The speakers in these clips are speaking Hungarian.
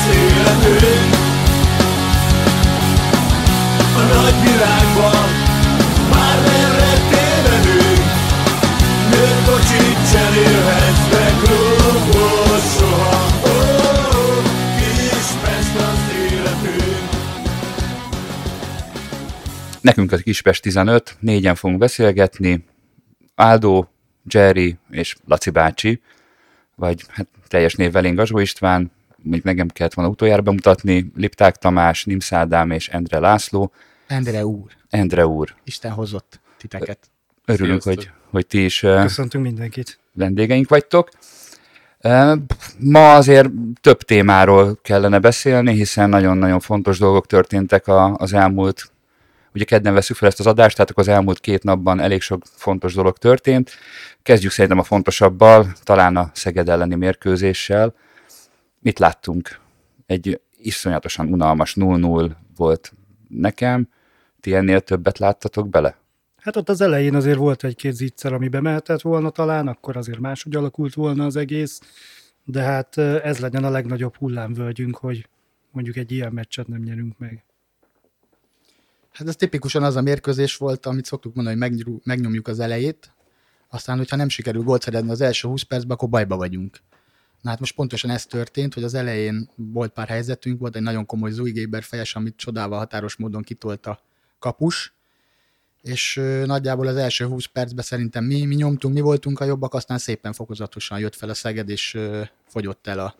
az életünk. A nagy világban Már merre tévedünk. Nőtt kocsit cserélhetsz meg klubból soha. Oh, Nekünk az Kispest 15, négyen fogunk beszélgetni, Áldó, Jerry és Laci bácsi, vagy hát teljes névvel én Gazsó István, mondjuk nekem kellett volna utoljára bemutatni, Lipták Tamás, Nimsz Ádám és Endre László. Endre úr, Endre úr, Isten hozott titeket. örülünk, Sziasztok. hogy, hogy ti is Köszöntünk mindenkit. vendégeink vagytok. Ma azért több témáról kellene beszélni, hiszen nagyon-nagyon fontos dolgok történtek a- az elmúlt, ugye kedden veszük fel ezt az adást, tehát az elmúlt két napban elég sok fontos dolog történt. Kezdjük szerintem a fontosabbal, talán a Szeged elleni mérkőzéssel. Mit láttunk? Egy iszonyatosan unalmas 0-0 volt nekem. Ti ennél többet láttatok bele? Hát ott az elején azért volt egy-két zicser, ami bemehetett volna talán, akkor azért máshogy alakult volna az egész, de hát ez legyen a legnagyobb hullámvölgyünk, hogy mondjuk egy ilyen meccset nem nyerünk meg. Hát ez tipikusan az a mérkőzés volt, amit szoktuk mondani, hogy megnyomjuk az elejét, aztán, hogyha nem sikerül gólt szerezni az első 20 percben, akkor bajba vagyunk. Na hát most pontosan ez történt, hogy az elején volt pár helyzetünk, volt egy nagyon komoly Zúj Géber fejes, amit csodával határos módon kitolt a kapus, és nagyjából az első 20 percben szerintem mi, mi nyomtunk, mi voltunk a jobbak, aztán szépen fokozatosan jött fel a Szeged, és fogyott el a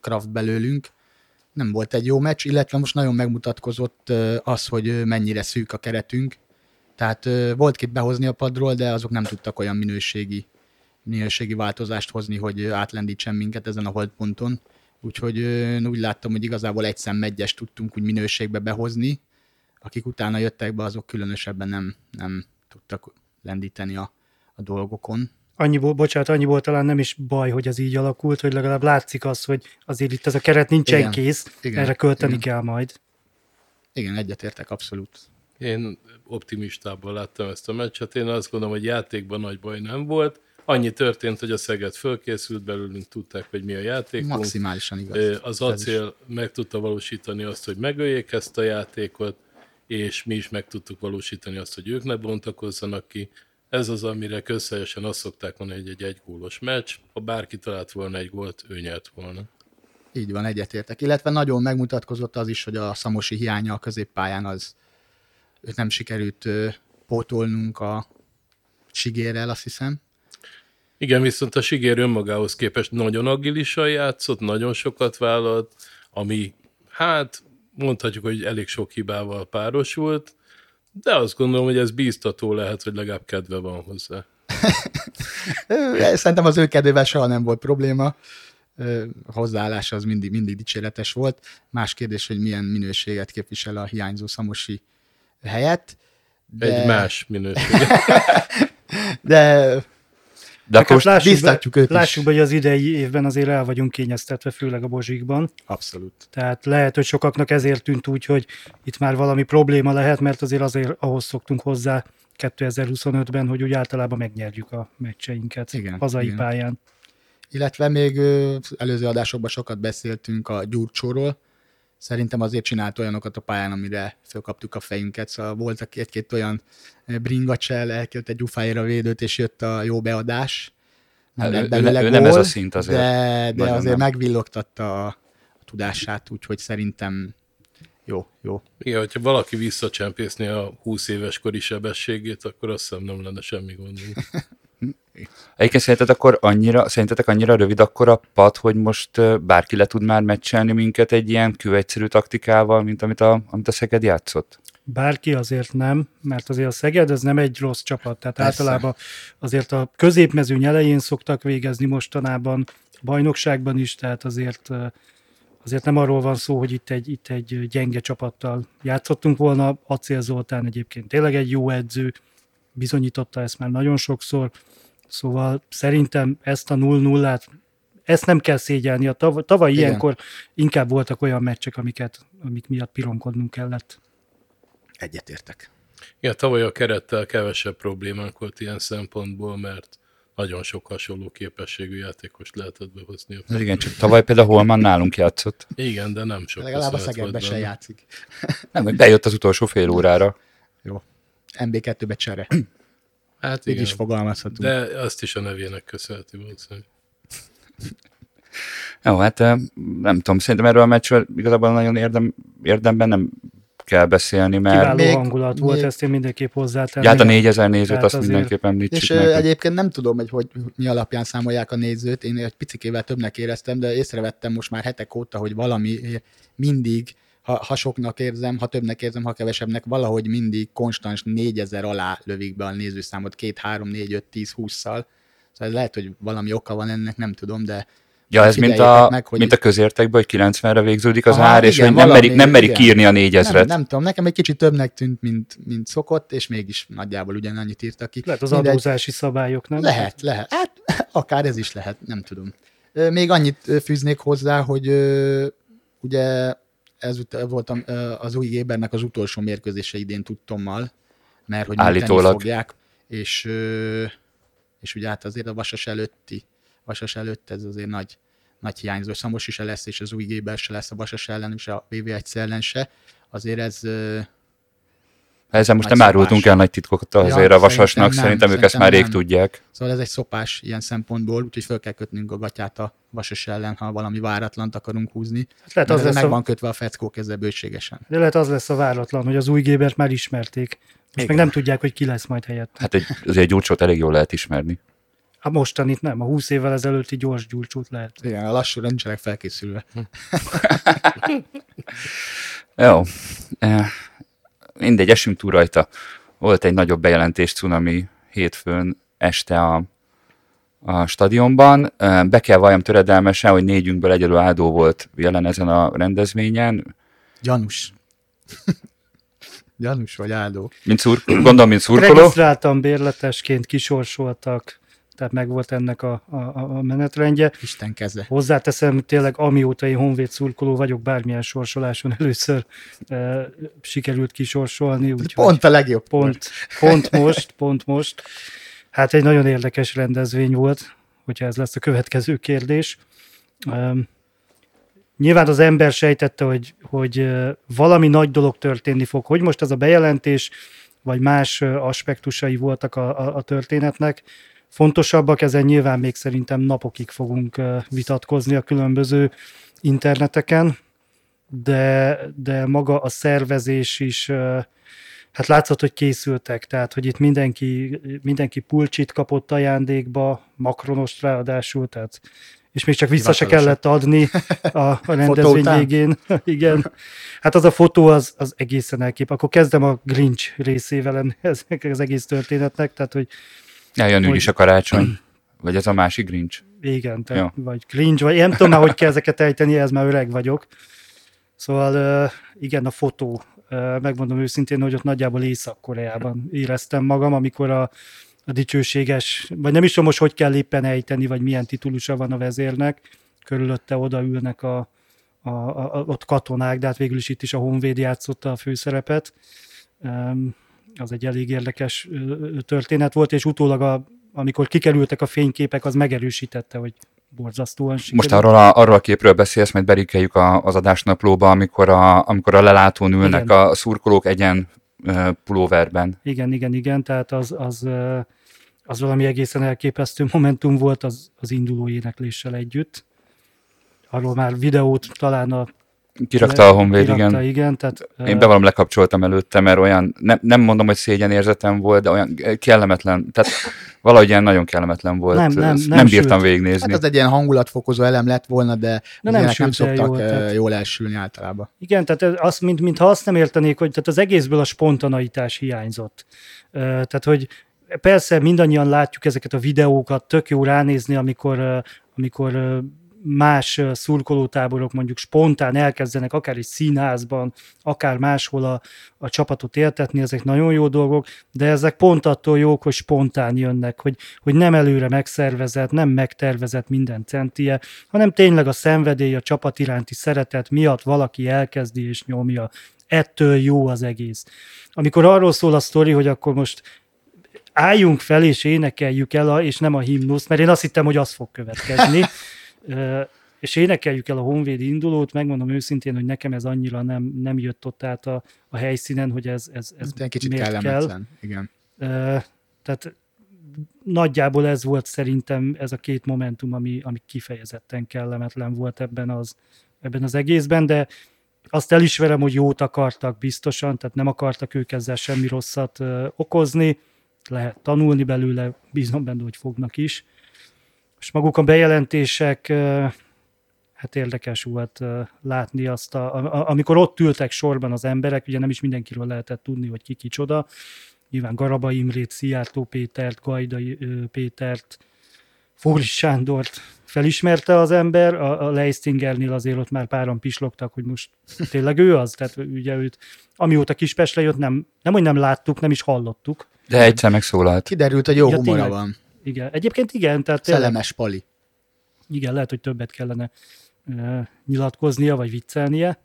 Kraft belőlünk. Nem volt egy jó meccs, illetve most nagyon megmutatkozott az, hogy mennyire szűk a keretünk. Tehát volt kit behozni a padról, de azok nem tudtak olyan minőségi, minőségi változást hozni, hogy átlendítsen minket ezen a holdponton. Úgyhogy én úgy láttam, hogy igazából egy szem egyes tudtunk úgy minőségbe behozni, akik utána jöttek be, azok különösebben nem, nem tudtak lendíteni a, a dolgokon. Annyi volt, bocsánat, annyi volt talán nem is baj, hogy ez így alakult, hogy legalább látszik az, hogy azért itt ez a keret nincsen Igen, kész, igen, erre költeni igen. kell majd. Igen, egyetértek abszolút. Én optimistában láttam ezt a meccset. Én azt gondolom, hogy játékban nagy baj nem volt. Annyi történt, hogy a Szeged fölkészült belőlünk, tudták, hogy mi a játékunk. Maximálisan igaz. Az acél meg tudta valósítani azt, hogy megöljék ezt a játékot, és mi is meg tudtuk valósítani azt, hogy ők ne bontakozzanak ki. Ez az, amire közhelyesen azt szokták mondani, hogy egy egygólos meccs. Ha bárki talált volna egy gólt, ő nyert volna. Így van, egyetértek. Illetve nagyon megmutatkozott az is, hogy a Szamosi hiánya a középpályán az őt nem sikerült pótolnunk a Sigérrel, azt hiszem. Igen, viszont a Sigér önmagához képest nagyon agilisan játszott, nagyon sokat vállalt, ami hát mondhatjuk, hogy elég sok hibával párosult, de azt gondolom, hogy ez bíztató lehet, hogy legalább kedve van hozzá. Szerintem az ő kedvével soha nem volt probléma. A hozzáállása az mindig, mindig dicséretes volt. Más kérdés, hogy milyen minőséget képvisel a hiányzó Szamosi helyett. De, Egy más minőség. De De akkor most lássuk, biztatjuk be, őt is. lássuk be, hogy az idei évben azért el vagyunk kényeztetve, főleg a Bozsikban. abszolút. Tehát lehet, hogy sokaknak ezért tűnt úgy, hogy itt már valami probléma lehet, mert azért azért ahhoz szoktunk hozzá 2025-ben, hogy úgy általában megnyerjük a meccseinket Igen, hazai igen. pályán. Illetve még előző adásokban sokat beszéltünk a Gyurcsóról. Szerintem azért csinált olyanokat a pályán, amire fölkaptuk a fejünket. Szóval voltak egy-két olyan ö, bringacsel, elkölt egy gyufájára védőt, és jött a jó beadás. Hát lett ő- ő belőle ne- ő nem ez a szint azért. De, de azért nem. megvillogtatta a, a tudását, úgyhogy szerintem jó, jó. Igen, hogyha valaki visszacsempészni a 20 éves kori sebességét, akkor azt hiszem nem lenne semmi gondunk. Egyébként szerintetek akkor annyira, szerintetek annyira rövid akkor a pad, hogy most bárki le tud már meccselni minket egy ilyen kőegyszerű taktikával, mint amit a, amit a Szeged játszott? Bárki azért nem, mert azért a Szeged ez nem egy rossz csapat, tehát Persze. általában azért a középmezőny elején szoktak végezni mostanában, bajnokságban is, tehát azért azért nem arról van szó, hogy itt egy, itt egy gyenge csapattal játszottunk volna. Acél Zoltán egyébként tényleg egy jó edző, bizonyította ezt már nagyon sokszor, szóval szerintem ezt a 0-0-át ezt nem kell szégyelni. A tav- tavaly Igen. ilyenkor inkább voltak olyan meccsek, amiket, amik miatt pironkodnunk kellett. Egyetértek. Igen, tavaly a kerettel kevesebb problémánk volt ilyen szempontból, mert nagyon sok hasonló képességű játékos lehetett behozni. a igen, csak tavaly például Holman nálunk játszott. Igen, de nem sok. Legalább a Szegedbe se játszik. Nem, bejött az utolsó fél órára. Jó. MB2-be csere. Hát Így igen, is fogalmazhatunk. de azt is a nevének köszönheti valószínűleg. Jó, hát eh, nem tudom, szerintem erről a meccsről igazából nagyon érdem, érdemben nem kell beszélni, mert Kiváló még- hangulat volt, még- ezt én mindenképp ja, hozzátenném. hát a 4000 nézőt azt azért- mindenképp említsük És meg. egyébként nem tudom, hogy, hogy mi alapján számolják a nézőt, én egy picikével többnek éreztem, de észrevettem most már hetek óta, hogy valami mindig, ha, ha soknak érzem, ha többnek érzem, ha kevesebbnek, valahogy mindig konstans 4000 alá lövik be a nézőszámot 2, 3, 4, 5, 10, 20-szal. Szóval ez lehet, hogy valami oka van ennek, nem tudom, de Ja, ez mint a, meg, hogy- mint a közértekben, hogy 90-re végződik az Aha, ár, és igen, hogy nem valami, merik, nem merik írni a nem, 4000-et. nem tudom, nekem egy kicsit többnek tűnt, mint, mint szokott, és mégis nagyjából ugyanannyit írtak ki. Lehet az Mindegy. adózási szabályok, nem? Lehet, lehet. Hát akár ez is lehet, nem tudom. Még annyit fűznék hozzá, hogy ugye ez voltam az új Gébernek az utolsó mérkőzése idén tudtommal, mert hogy Állítólag. fogják, és, és ugye hát azért a Vasas előtti, Vasas előtt ez azért nagy, nagy hiányzó. Szamos is lesz, és az új Géber se lesz a Vasas ellen, és a VV1 ellen se. Azért ez Ezzel most nem árultunk el nagy titkot azért Ja, a vasasnak, szerintem szerintem, ők ezt már rég nem. tudják. Szóval ez egy szopás ilyen szempontból, úgyhogy fel kell kötnünk a gatyát a vasas ellen, ha valami váratlant akarunk húzni. Hát lehet az ez lesz meg a, van kötve a feckó kezbe bőségesen. de lehet az lesz a váratlan, hogy az új Gébert már ismerték. Most Igen. meg nem tudják, hogy ki lesz majd helyett. Hát egy, azért egy gyurcsót elég jól lehet ismerni. A mostanit nem, a 20 évvel ezelőtti gyors gyurcsút lehet. Igen, a lassúra nincsenek felkészülve. Jó. Mindegy, esünk túl rajta. Volt egy nagyobb bejelentés cunami hétfőn este a, a stadionban. Be kell valljam töredelmesen, hogy négyünkből egyedül Ádó volt jelen ezen a rendezvényen. Gyanús. Gyanús vagy áldó. Mint szur, gondolom, mint szurkoló. Regisztráltan bérletesként kisorsoltak, tehát meg volt ennek a, a, a menetrendje. Isten keze. Hozzáteszem, tényleg amióta én honvéd szurkoló vagyok, bármilyen sorsoláson először e, sikerült kisorsolni. Úgyhogy Pont a legjobb. pont, pont most, pont most. Hát egy nagyon érdekes rendezvény volt, hogyha ez lesz a következő kérdés. Um, nyilván az ember sejtette, hogy, hogy ö, valami nagy dolog történni fog. Hogy most ez a bejelentés, vagy más ö, aspektusai voltak a, a, a történetnek, fontosabbak, ezen nyilván még szerintem napokig fogunk vitatkozni a különböző interneteken, de, de maga a szervezés is, hát látszott, hogy készültek, tehát hogy itt mindenki, mindenki pulcsit kapott ajándékba, makronost ráadásul, tehát és még csak vissza se kellett adni a, a rendezvény végén. Igen. Hát az a fotó az, az egészen elkép. Akkor kezdem a Grinch részével ennek az egész történetnek, tehát hogy Eljön Hogy- úgyis a karácsony. Vagy ez a másik Grinch. igen, Ja. vagy cringe, vagy én nem tudom már, hogy kell ezeket ejteni, ez már öreg vagyok. Szóval igen, a fotó, megmondom őszintén, hogy ott nagyjából Észak-Koreában éreztem magam, amikor a, a dicsőséges, vagy nem is tudom most, hogy kell éppen ejteni, vagy milyen titulusa van a vezérnek, körülötte odaülnek a, a, a, a, ott katonák, de hát végül is itt is a Honvéd játszotta a főszerepet. Öm, Az egy elég érdekes történet volt, és utólag, a, amikor kikerültek a fényképek, az megerősítette, hogy borzasztóan sikerült. Most arról a, arról a képről beszélsz, majd berikeljük a, az adásnaplóba, amikor a, amikor a lelátón ülnek Igen. a szurkolók egyen pulóverben. Igen, igen, igen, tehát az, az, az valami egészen elképesztő momentum volt az, az induló énekléssel együtt. Arról már videót talán a... Kirakta a Honvéd, kirakta, igen. igen tehát, Én bevallom, lekapcsoltam előtte, mert olyan, ne, nem mondom, hogy szégyenérzetem volt, de olyan kellemetlen, tehát valahogy ilyen nagyon kellemetlen volt. Nem, nem, nem nem bírtam sült. végignézni. Hát ez egy ilyen hangulatfokozó elem lett volna, de az nem nem szoktak jól, tehát- jól elsülni általában. Igen, tehát azt, mint, mintha azt nem értenék, hogy tehát az egészből a spontaneitás hiányzott. Tehát, hogy persze mindannyian látjuk ezeket a videókat, tök jó ránézni, amikor, amikor más szurkolótáborok mondjuk spontán elkezdenek akár egy színházban, akár máshol a, a csapatot éltetni, ezek nagyon jó dolgok, de ezek pont attól jók, hogy spontán jönnek, hogy, hogy nem előre megszervezett, nem megtervezett minden centie, hanem tényleg a szenvedély, a csapat iránti szeretet miatt valaki elkezdi és nyomja. Ettől jó az egész. Amikor arról szól a sztori, hogy akkor most álljunk fel és énekeljük el, a, és nem a himnusz, mert én azt hittem, hogy az fog következni. És énekeljük el a Honvéd indulót, megmondom őszintén, hogy nekem ez annyira nem, nem jött ott át a, a helyszínen, hogy ez, ez, ez egy kicsit miért kell. kellemetlen. Igen. Ö, tehát nagyjából ez volt szerintem ez a két momentum, ami, ami kifejezetten kellemetlen volt ebben az, ebben az egészben, de azt elismerem, hogy jót akartak biztosan, tehát nem akartak ők ezzel semmi rosszat ö, okozni, lehet tanulni belőle, bízom benne, hogy fognak is. És maguk a bejelentések, hát érdekes volt látni azt, a, a, amikor ott ültek sorban az emberek, ugye nem is mindenkiről lehetett tudni, hogy ki kicsoda, nyilván Garaba Imrét, Szijjártó Pétert, Gajdai Pétert, Fóris Sándort felismerte az ember, a, a Leistingernél azért ott már páran pislogtak, hogy most tényleg ő az, tehát ugye őt, amióta Kispestre jött, nem, nem, hogy nem láttuk, nem is hallottuk. De egyszer megszólalt. Kiderült, hogy jó Ja, humora tényleg. van. Igen, egyébként igen, tehát Szellemes pali. igen, lehet, hogy többet kellene uh, nyilatkoznia, vagy viccelnie.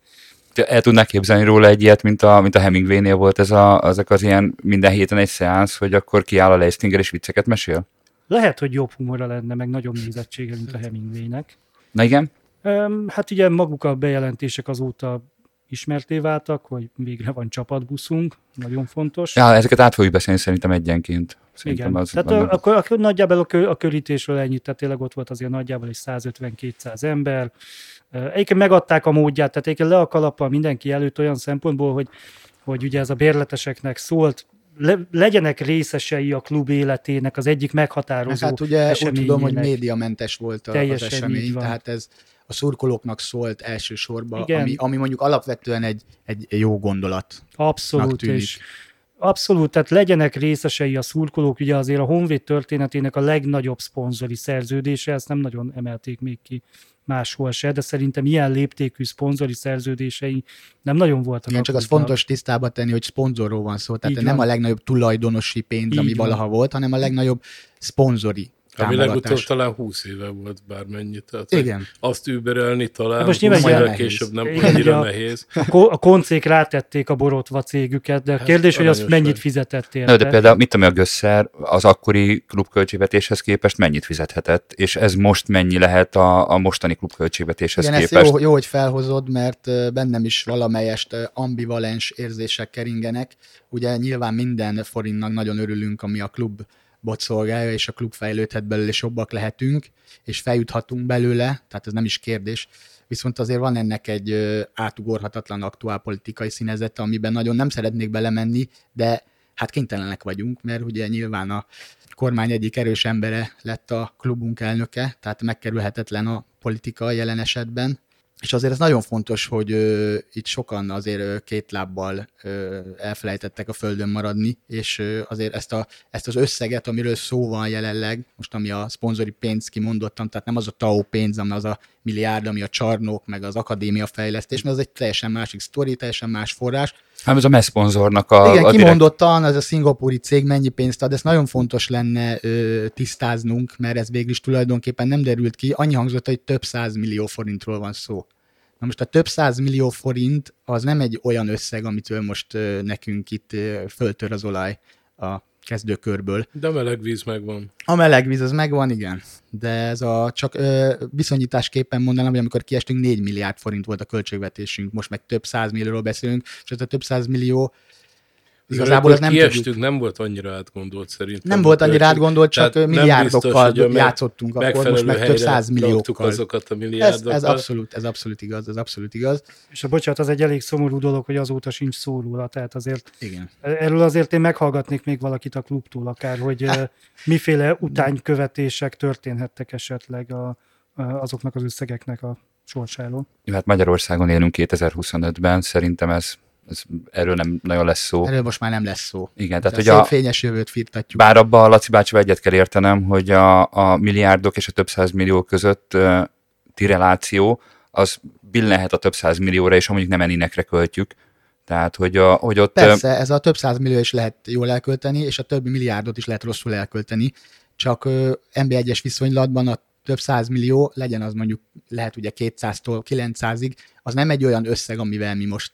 El tudnák képzelni róla egy ilyet, mint a, mint a Hemingway-nél volt ez a, ezek az ilyen minden héten egy szeánsz, hogy akkor kiáll a Leistinger és vicceket mesél? Lehet, hogy jobb humora lenne, meg nagyobb nézettsége, mint a Hemingwaynek. Na igen? Hát ugye maguk a bejelentések azóta ismerté váltak, hogy végre van csapatbuszunk, nagyon fontos. Ja, ezeket át fogjuk beszélni szerintem egyenként. Szerintem Igen. az, Tehát a, akkor, akkor nagyjából a, kö, a körítésről ennyit, tehát tényleg ott volt azért nagyjából egy 150-200 ember. Egyébként megadták a módját, tehát egyébként le a kalappal mindenki előtt olyan szempontból, hogy, hogy ugye ez a bérleteseknek szólt, le, legyenek részesei a klub életének az egyik Meg meghatározó hát ugye úgy tudom, hogy médiamentes volt a, az Teljesen így esemény, van. tehát ez a szurkolóknak szólt elsősorban, Igen. ami, ami mondjuk alapvetően egy, egy jó gondolat. Abszolút, tűnik. és abszolút, tehát legyenek részesei a szurkolók, ugye azért a Honvéd történetének a legnagyobb szponzori szerződése, ezt nem nagyon emelték még ki máshol se, de szerintem ilyen léptékű szponzori szerződései nem nagyon voltak. Igen, csak az fontos tisztába tenni, hogy szponzorról van szó, tehát Így nem van. a legnagyobb tulajdonosi pénz, Így ami van. valaha volt, hanem a legnagyobb szponzori Ami legutóbb talán 20 éve volt bármennyi. Tehát Igen. hogy azt überelni talán Hát most 20 nyilván később nem Igen, ugye annyira a- nehéz. A, a koncék rátették a borotva cégüket, de a kérdés, hogy azt aranyos mennyit vagy. fizetett érte. De például mit tudom, a Gösszer az akkori klubköltségvetéshez képest mennyit fizethetett, és ez most mennyi lehet a, a mostani klubköltségvetéshez Igen, ezt képest? jó, jó, hogy felhozod, mert bennem is valamelyest ambivalens érzések keringenek. Ugye nyilván minden forintnak nagyon örülünk, ami a klub bot szolgálja, és a klub fejlődhet belőle, és jobbak lehetünk, és feljuthatunk belőle, tehát ez nem is kérdés. Viszont azért van ennek egy átugorhatatlan aktuál politikai színezete, amiben nagyon nem szeretnék belemenni, de hát kénytelenek vagyunk, mert ugye nyilván a kormány egyik erős embere lett a klubunk elnöke, tehát megkerülhetetlen a politika jelen esetben. És azért ez nagyon fontos, hogy ö, itt sokan azért ö, két lábbal ö, elfelejtettek a földön maradni, és ö, azért ezt, a, ezt az összeget, amiről szó van jelenleg, most ami a szponzori pénz kimondottam, tehát nem az a TAO pénz, ami az a milliárd, ami a csarnok, meg az akadémia fejlesztés, mert az egy teljesen másik sztori, teljesen más forrás, Hát ez a messzponzornak a, igen, a direkt- kimondottan az a szingapúri cég mennyi pénzt ad, ezt nagyon fontos lenne ö, tisztáznunk, mert ez végül is tulajdonképpen nem derült ki. Annyi hangzott, hogy több száz millió forintról van szó. Na most a több száz millió forint az nem egy olyan összeg, amitől most nekünk itt föltör az olaj a kezdőkörből. De a meleg víz megvan. A meleg víz az megvan, igen. De ez a csak ö, viszonyításképpen mondanám, hogy amikor kiestünk 4 milliárd forint volt a költségvetésünk, most meg több száz millióról beszélünk, és ez a több száz millió igazából az nem tudjuk. kiestünk, nem volt annyira átgondolt szerintem. Nem volt annyira átgondolt, csak Tehát milliárdokkal biztos, játszottunk akkor, most meg több helyre száz raktuk milliókkal. azokat a Ez, milliárdokat. ez, abszolút, ez abszolút igaz, ez abszolút igaz. És a bocsánat, az egy elég szomorú dolog, hogy azóta sincs szó róla, tehát azért Igen. Erről azért én meghallgatnék még valakit a klubtól akár, hogy eh, miféle utánykövetések történhettek esetleg a, a, azoknak az összegeknek a sorsáról. Jó, Hát Magyarországon élünk 2025-ben, szerintem ez, ez erről nem nagyon lesz szó. Erről most már nem lesz szó. Igen, Tehát tehát a hogy szép a, fényes jövőt firtatjuk. bár abban a Laci bácsival egyet kell értenem, hogy a, a milliárdok és a több száz millió között uh, ti reláció, az billenhet a több száz millióra, és ha mondjuk nem eninekre költjük. Tehát, hogy, a, hogy ott... Persze, ez a több száz millió is lehet jól elkölteni, és a többi milliárdot is lehet rosszul elkölteni. Csak ö, NB1-es viszonylatban a több száz millió, legyen az mondjuk, lehet ugye 200-tól 900-ig, az nem egy olyan összeg, amivel mi most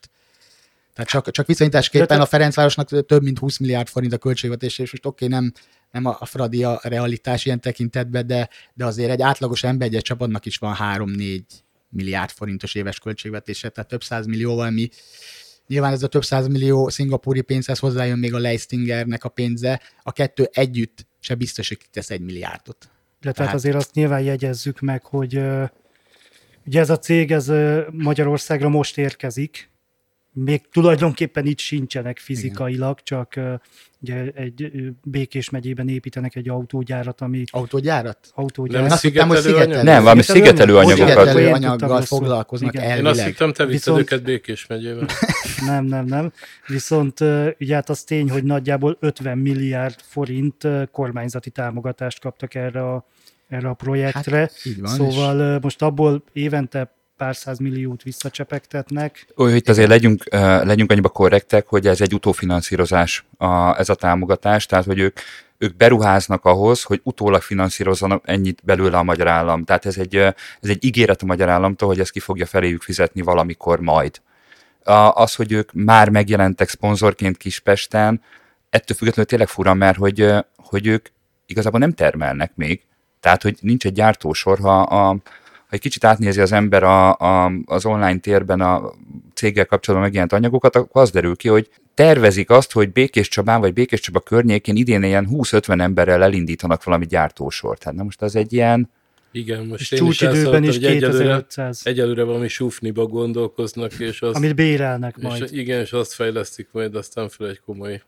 Tehát csak, csak viszonyításképpen te- a Ferencvárosnak több mint 20 milliárd forint a költségvetés, és most oké, nem, nem a, Fradi a realitás ilyen tekintetben, de, de azért egy átlagos ember egy csapatnak is van 3-4 milliárd forintos éves költségvetése, tehát több száz millióval mi Nyilván ez a több száz millió szingapúri pénzhez hozzájön még a Leistingernek a pénze, a kettő együtt se biztos, hogy kitesz egy milliárdot. De tehát Tehát- azért azt nyilván jegyezzük meg, hogy ugye ez a cég ez Magyarországra most érkezik, még tulajdonképpen itt sincsenek fizikailag, csak ö, ugye egy Békés megyében építenek egy autógyárat, ami Autógyárat? autógyárat. Nem azt hittem, hogy szigetelő. Nem, valami Szigetelő szigetelő anyag? anyagokat. Szigetelő anyaggal foglalkoznak Igen. Én azt elvileg. hittem, te Viszont- őket Békés megyébe. Nem, nem, nem. Viszont ugye hát az tény, hogy nagyjából 50 milliárd forint kormányzati támogatást kaptak erre a, erre a projektre. Hát, így van, szóval ö, most abból évente pár száz milliót visszacsepegtetnek. Úgy, itt azért legyünk, legyünk annyiba korrektek, hogy ez egy utófinanszírozás a, ez a támogatás, tehát hogy ők, ők beruháznak ahhoz, hogy utólag finanszírozzanak ennyit belőle a magyar állam. Tehát ez egy, ez egy ígéret a magyar államtól, hogy ezt ki fogja feléjük fizetni valamikor majd. A, az, hogy ők már megjelentek szponzorként Kispesten, ettől függetlenül tényleg fura, mert hogy, hogy ők igazából nem termelnek még, tehát hogy nincs egy gyártósor, ha a, egy kicsit átnézi az ember a, a, az online térben a céggel kapcsolatban megjelent anyagokat, akkor az derül ki, hogy tervezik azt, hogy Békés Csabán vagy Békés Csaba környékén idén ilyen 20-50 emberrel elindítanak valami gyártósort. Tehát na most az egy ilyen, Igen, most És én is csúcsidőben is hogy egyelőre, 2500, egyelőre valami sufniba gondolkoznak, és azt, amit bérelnek és majd. igen, és azt fejlesztik majd aztán fel egy komoly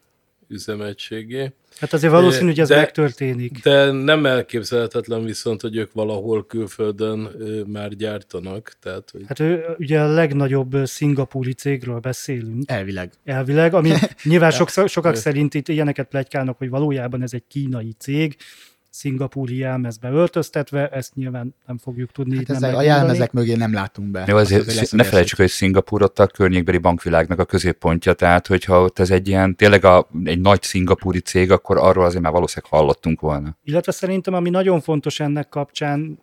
üzemegységé. Hát azért valószínű, hogy ez De- megtörténik. De nem elképzelhetetlen viszont, hogy ők valahol külföldön már gyártanak, tehát hogy Hát ő, ugye a legnagyobb szingapúri cégről beszélünk, Elvileg. elvileg, ami nyilván sok, sokak szerint itt ilyeneket plegykálnak, hogy valójában ez egy kínai cég, szingapúri jelmezbe öltöztetve, ezt nyilván nem fogjuk tudni Hát ezek, a jelmezek mögé nem látunk be. jó, Az azért, azért ne felejtsük, hogy Szingapúr ott a környékbeli bankvilágnak a középpontja, tehát hogyha ott ez egy ilyen, tényleg a, egy nagy szingapúri cég, akkor arról azért már valószínűleg hallottunk volna. Illetve szerintem, ami nagyon fontos ennek kapcsán,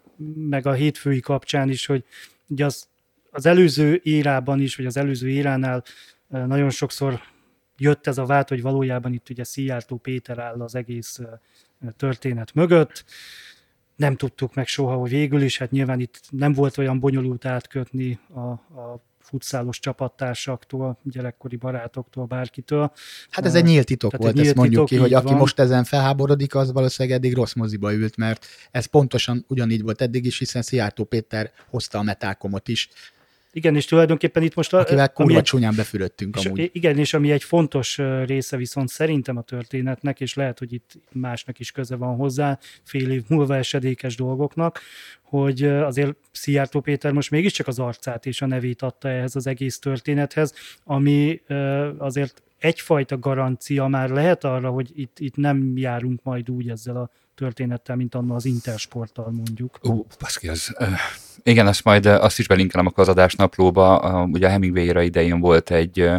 meg a hétfői kapcsán is, hogy ugye az, az előző érában is, vagy az előző éránál nagyon sokszor jött ez a vád, hogy valójában itt ugye Szijjártó Péter áll az egész történet mögött. Nem tudtuk meg soha, hogy végül is, hát nyilván itt nem volt olyan bonyolult átkötni a, a futszálos csapattársaktól, gyerekkori barátoktól, bárkitől. Hát ez egy nyílt titok Tehát volt, egy ezt nyílt mondjuk titok, ki, hogy aki van. most ezen felháborodik, az valószínűleg eddig rossz moziba ült, mert ez pontosan ugyanígy volt eddig is, hiszen Szijjártó Péter hozta a metákomot is, Igen, és tulajdonképpen itt most... a- akivel kurva egy- csúnyán befülöttünk És, amúgy. igen, és ami egy fontos része viszont szerintem a történetnek, és lehet, hogy itt másnak is köze van hozzá, fél év múlva esedékes dolgoknak, hogy azért Szijjártó Péter most mégiscsak az arcát és a nevét adta ehhez az egész történethez, ami azért egyfajta garancia már lehet arra, hogy itt, itt nem járunk majd úgy ezzel a történettel, mint anna az Intersporttal mondjuk. Ú, baszki, az... Uh, igen, azt majd azt is belinkelem akkor az adásnaplóba. Uh, ugye a Hemingway-ra idején volt egy, uh,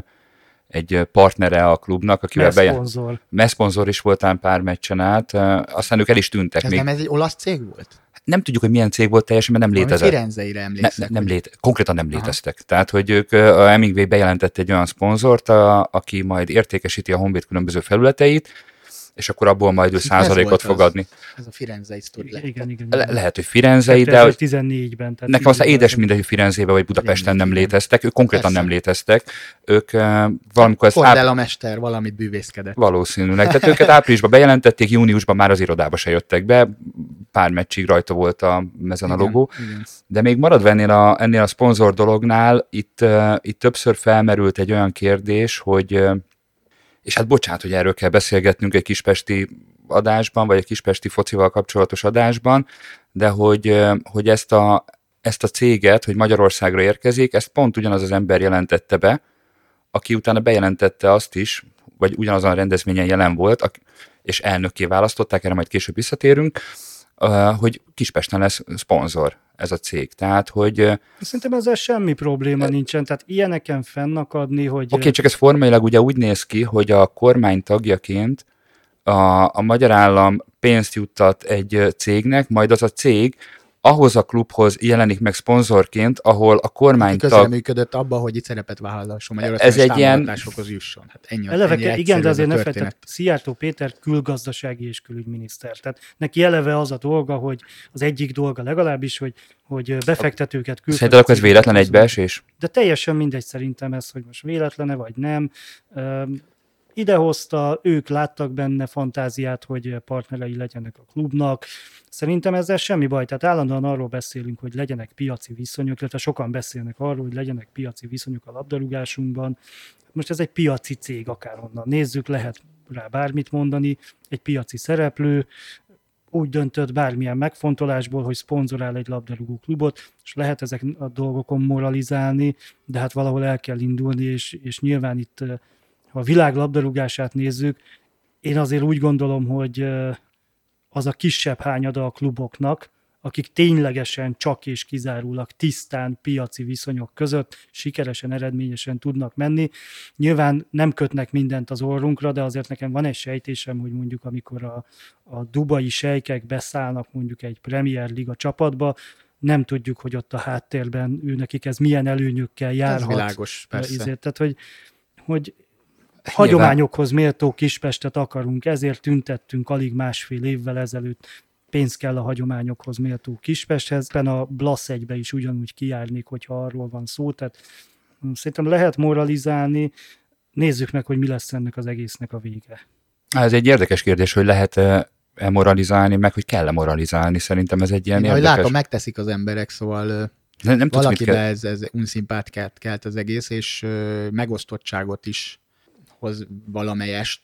egy partnere a klubnak, akivel Mert beje... szponzor. Messzponzor is voltán pár meccsen át, aztán ők el is tűntek. Ez Még nem ez egy olasz cég volt? Nem tudjuk, hogy milyen cég volt teljesen, mert nem létezett. Firenzeire Ne, emlékszek. ne, nem hogy- lét, konkrétan nem Aha. léteztek. Tehát, hogy ők, a Hemingway bejelentett egy olyan szponzort, a, aki majd értékesíti a Honvéd különböző felületeit, és akkor abból majd ő százalékot fog az. adni. Ez a firenzei sztori Igen, lehet. igen, igen. Le, lehet, hogy Firenzei, de hogy 2014-ben. Tehát nekem aztán édes mindegy, hogy Firenzébe vagy Budapesten nem léteztek. Ők konkrétan Persze. nem léteztek. Ők ö, valamikor ezt áp, Cordella mester valamit bűvészkedett. valószínűleg. Tehát őket áprilisban bejelentették, júniusban már az irodába se jöttek be. Pár meccsig rajta volt a mezen a logó. igen. De még maradva ennél a, ennél a szponzor dolognál, itt, uh, itt többször felmerült egy olyan kérdés, hogy, uh, és hát bocsánat, hogy erről kell beszélgetnünk egy kispesti adásban, vagy egy kispesti focival kapcsolatos adásban, de hogy, hogy ezt, a, ezt a céget, hogy Magyarországra érkezik, ezt pont ugyanaz az ember jelentette be, aki utána bejelentette azt is, vagy ugyanazon a rendezvényen jelen volt, és elnökké választották, erre majd később visszatérünk, hogy Kispesten lesz szponzor ez a cég. Tehát, hogy oké, Szerintem ezzel semmi probléma nincsen, tehát ilyeneken fennakadni, hogy okay, csak ez formailag ugye úgy néz ki, hogy a kormány tagjaként a, a magyar állam pénzt juttat egy cégnek, majd az a cég ahhoz a klubhoz jelenik meg szponzorként, ahol a Közel kormánytag működött abba, hogy itt szerepet vállalhasson Ez Magyarországon, egy ilyen- jusson. Hát ennyi, Eleve, ennyi igen, de ez azért ne felejtsd, Szijjártó Péter külgazdasági és külügyminiszter. Tehát neki eleve az a dolga, hogy az egyik dolga legalábbis, hogy, hogy befektetőket külföldre. Szerinted akkor ez véletlen egybeesés? De teljesen mindegy szerintem ez, hogy most véletlene vagy nem. Idehozta, ők láttak benne fantáziát, hogy partnerei legyenek a klubnak. Szerintem ezzel semmi baj. Tehát állandóan arról beszélünk, hogy legyenek piaci viszonyok, illetve sokan beszélnek arról, hogy legyenek piaci viszonyok a labdarúgásunkban. Most ez egy piaci cég akárhonnan. Nézzük, lehet rá bármit mondani, egy piaci szereplő, úgy döntött bármilyen megfontolásból, hogy szponzorál egy labdarúgó klubot, és lehet ezek a dolgokon moralizálni, de hát valahol el kell indulni, és, és nyilván itt, ha a világ labdarúgását nézzük, én azért úgy gondolom, hogy az a kisebb hányada a kluboknak, akik ténylegesen csak és kizárólag tisztán piaci viszonyok között sikeresen, eredményesen tudnak menni. Nyilván nem kötnek mindent az orrunkra, de azért nekem van egy sejtésem, hogy mondjuk amikor a, a dubai sejkek beszállnak mondjuk egy Premier Liga csapatba, nem tudjuk, hogy ott a háttérben ő nekik ez milyen előnyökkel Ez járhat. világos, persze. Ezért, tehát, hogy, hogy hagyományokhoz méltó Kispestet akarunk, ezért tüntettünk alig másfél évvel ezelőtt pénz kell a hagyományokhoz méltó Kispesthez. A Blasz egybe is ugyanúgy kijárnék, hogyha arról van szó. Tehát hm, szerintem lehet moralizálni, nézzük meg, hogy mi lesz ennek az egésznek a vége. Ez egy érdekes kérdés, hogy lehet-e moralizálni, meg hogy kell-e moralizálni. Szerintem ez egy ilyen Én, ahogy érdekes... látom, megteszik az emberek, szóval nem, nem tudsz, mit valakibe kell... ez, ez unszimpátkát kelt az egész, és ö, megosztottságot is hoz valamelyest.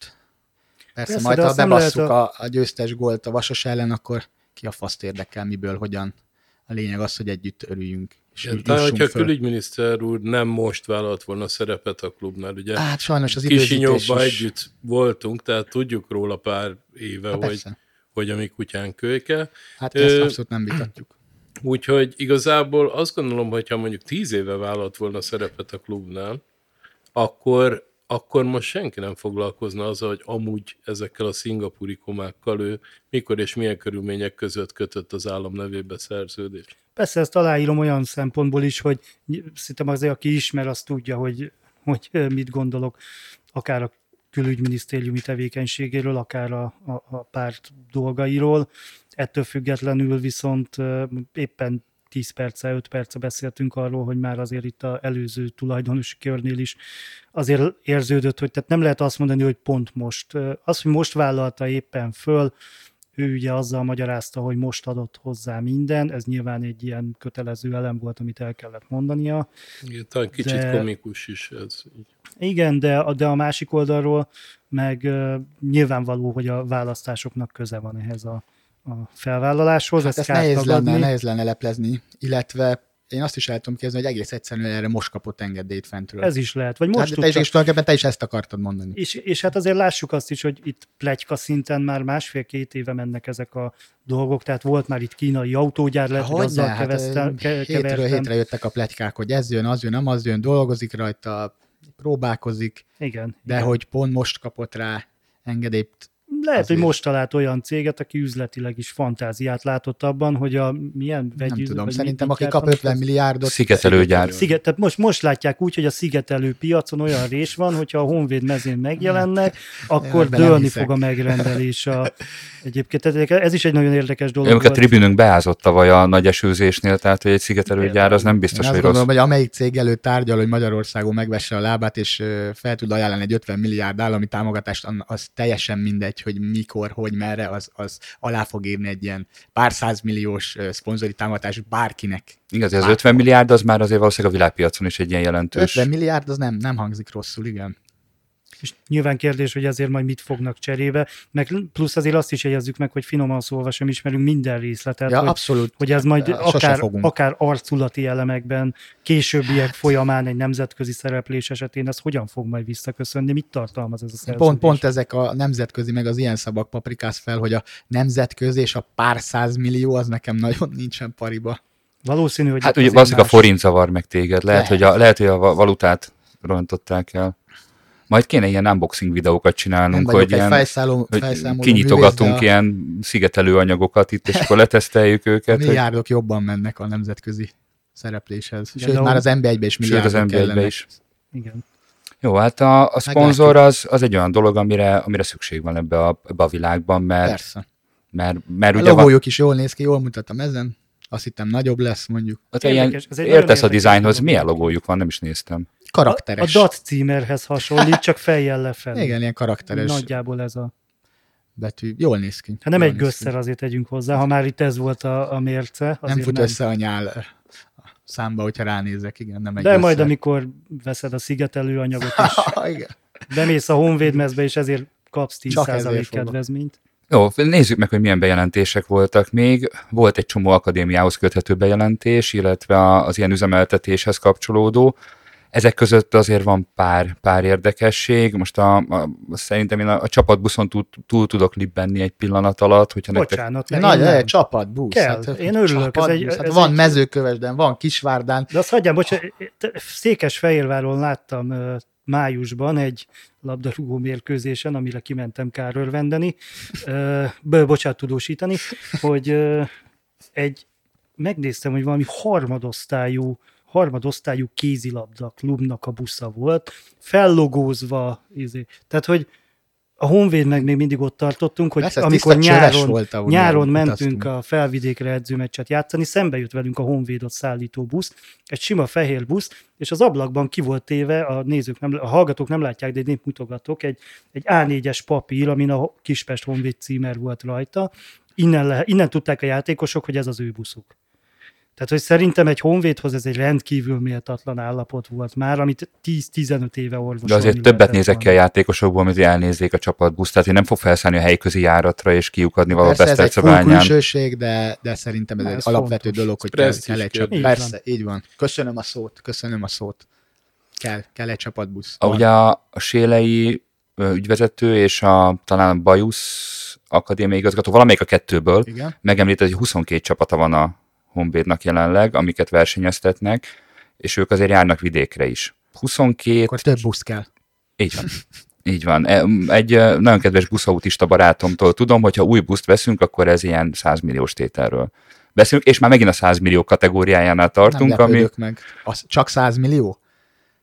Persze, Persze, majd de ha bebasszuk a- a... Győztes gólt a Vasas ellen, akkor ki a faszt érdekel, miből, hogyan. A lényeg az, hogy együtt örüljünk. Talán, hogyha a külügyminiszter úr nem most vállalt volna szerepet a klubnál, ugye Hát sajnos az időzítés Kisinyóban is. együtt voltunk, tehát tudjuk róla pár éve, Hát hogy, hogy a mi kutyán kölyke. Hát ezt Ö, abszolút nem vitatjuk. Úgyhogy igazából azt gondolom, hogy ha mondjuk tíz éve vállalt volna szerepet a klubnál, akkor, akkor most senki nem foglalkozna azzal, hogy amúgy ezekkel a szingapúri komákkal ő mikor és milyen körülmények között kötött az állam nevébe szerződést. Persze ezt aláírom olyan szempontból is, hogy szerintem azért, aki ismer, az tudja, hogy, hogy mit gondolok, akár a külügyminisztériumi tevékenységéről, akár a, a, a párt dolgairól. Ettől függetlenül viszont éppen 10 perce, 5 perce beszéltünk arról, hogy már azért itt az előző tulajdonosi körnél is azért érződött, hogy tehát nem lehet azt mondani, hogy pont most. Az, hogy most vállalta éppen föl, ő ugye azzal magyarázta, hogy most adott hozzá minden, ez nyilván egy ilyen kötelező elem volt, amit el kellett mondania. Igen, talán kicsit De- komikus is ez. Igen, de, de a másik oldalról meg nyilvánvaló, hogy a választásoknak köze van ehhez a, a felvállaláshoz. Hát ezt ezt nehéz tagadni. lenne, nehéz lenne leplezni, illetve én azt is el tudom képzelni, hogy egész egyszerűen erre most kapott engedélyt fentről. Ez is lehet. Vagy most hát, te is, és tulajdonképpen te is ezt akartad mondani. és, és hát azért lássuk azt is, hogy itt plegyka szinten már másfél-két éve mennek ezek a dolgok, tehát volt már itt kínai autógyár, lehet, hogy azzal hát, keveztem, ke, hétről hétre jöttek a pletykák, hogy ez jön, az jön, nem az jön, dolgozik rajta, próbálkozik, Igen. de igen. hogy pont most kapott rá engedélyt. Lehet, Azért. hogy most talált olyan céget, aki üzletileg is fantáziát látott abban, hogy a milyen Nem vegyüz, tudom, vagy szerintem aki kap 50 az- milliárdot, Szigetelőgyár. Sziget, tehát most, most látják úgy, hogy a szigetelő piacon olyan rés van, hogyha a Honvéd mezén megjelennek, akkor ebben nem dőlni fog a megrendelés. A, egyébként tehát ez is egy nagyon érdekes dolog Önök a tribününk beázott tavaly a nagy esőzésnél, tehát hogy egy szigetelőgyár az nem Én biztos, azt hogy gondolom, rossz. hogy amelyik cég előtt tárgyal, hogy Magyarországon megvesse a lábát, és fel tud ajánlani egy 50 milliárd állami támogatást, az teljesen mindegy, hogy mikor, hogy merre, az, az alá fog írni egy ilyen pár százmilliós szponzori támogatás bárkinek. Igaz, az 50 milliárd az már azért valószínűleg a világpiacon is egy ilyen jelentős. 50 milliárd az nem, nem hangzik rosszul, igen. És nyilván kérdés, hogy ezért majd mit fognak cserébe, meg plusz azért azt is jegyezzük meg, hogy finoman szólva sem ismerünk minden részletet, Ja, hogy, abszolút. hogy ez majd sose akár, fogunk. akár arculati elemekben, későbbiek folyamán egy nemzetközi szereplés esetén ez hogyan fog majd visszaköszönni, mit tartalmaz ez a szerződés? Pont, pont ezek a nemzetközi, meg az ilyen szabak paprikász fel, hogy a nemzetközi és a pár százmillió az nekem nagyon nincsen pariba. Valószínű, hogy Hát ugye valószínűleg a forint zavar meg téged. Lehet, Lehet. hogy a, lehet, hogy a va- valutát rontották el. Majd kéne ilyen unboxing videókat csinálnunk, hogy, ilyen, fejszálló, hogy kinyitogatunk művész, de ilyen szigetelő anyagokat itt, és akkor leteszteljük a őket. hogy- milliárdok jobban mennek a nemzetközi szerepléshez. Igen, Sőt, már a- az NB1-be is Sőt, milliárdok az NBA-be kellenek. is. Igen. Jó, hát a, a szponzor az, az egy olyan dolog, amire, amire szükség van ebbe a, ebbe a világban, mert, Persze. mert, mert A ugye van, logójuk is jól néz ki, jól mutatom ezen. Azt hittem nagyobb lesz, mondjuk. hát ilyen, értesz a dizájnhoz, milyen logójuk van, nem is néztem. Karakteres. A, a DAT címerhez hasonlít, csak fejjel lefelé. Igen, ilyen karakteres Nagyjából ez a... betű. Jól néz ki. Hát nem egy gösszer azért tegyünk hozzá, ha már itt ez volt a, a mérce. Nem fut össze a nyál számba, hogyha ránézek, igen, nem egy De majd, gösszer. amikor veszed a szigetelő anyagot, és igen. bemész a Honvéd mezbe, és ezért kapsz Csak ezért 10% fogok. kedvezményt. Jó, nézzük meg, hogy milyen bejelentések voltak még. Volt egy csomó akadémiához köthető bejelentés, illetve az ilyen üzemeltetéshez kapcsolódó. Ezek között azért van pár, pár érdekesség. Most a, a, szerintem én a, a csapatbuszon túl, túl tudok libbenni egy pillanat alatt, hogyha nektek... Bocsánat, én nagy, egy csapatbusz. Kell, én örülök, ez egy- csapatbusz. hát ez van egy- mezőkövesden, van Kisvárdán. De azt hagyjam, bocsánat, Székesfehérváron láttam májusban egy labdarúgó mérkőzésen, amire kimentem kár örvendeni, ö, bő, bocsánat, tudósítani, hogy egy, megnéztem, hogy valami harmadosztályú, harmadosztályú kézilabda klubnak a busza volt, fellogózva, izé. tehát, hogy a Honvéd meg még mindig ott tartottunk, hogy ez amikor nyáron, volt, nyáron utaztunk. mentünk a felvidékre edzőmeccset játszani, szembe jött velünk a Honvédot szállító busz, egy sima fehér busz, és az ablakban ki volt téve, a nézők, nem, a hallgatók nem látják, de én mutogatok, egy, egy A4-es papír, amin a Kispest Honvéd címer volt rajta. Innen, le, innen tudták a játékosok, hogy ez az ő buszuk. Tehát, hogy szerintem egy honvédhoz ez egy rendkívül méltatlan állapot volt már, amit 10-15 éve orvosolni De azért többet nézek ki a játékosokból, mint hogy elnézzék a csapatbuszt, tehát én nem fog felszállni a helyközi járatra és kiukadni valahol Persze ez egy Besztercebányán. külsőség, de, de szerintem ez Na, egy ez alapvető fontos. dolog, hogy kell, kell egy csapat. Van. Persze, így van. Köszönöm a szót, köszönöm a szót. Kell, kell egy csapatbusz. A, ugye a, Sélei ügyvezető és a talán Bajusz akadémiai igazgató, valamelyik a kettőből Igen. megemlített, hogy 22 csapata van a Honvédnak jelenleg, amiket versenyeztetnek, és ők azért járnak vidékre is. 22, Akkor több busz kell. így van. Így van. E- Egy nagyon kedves buszautista barátomtól tudom, hogy ha új buszt veszünk, akkor ez ilyen 100 milliós tételről beszélünk, és már megint a 100 millió kategóriájánál tartunk, nem ami meg. Az csak 100 millió?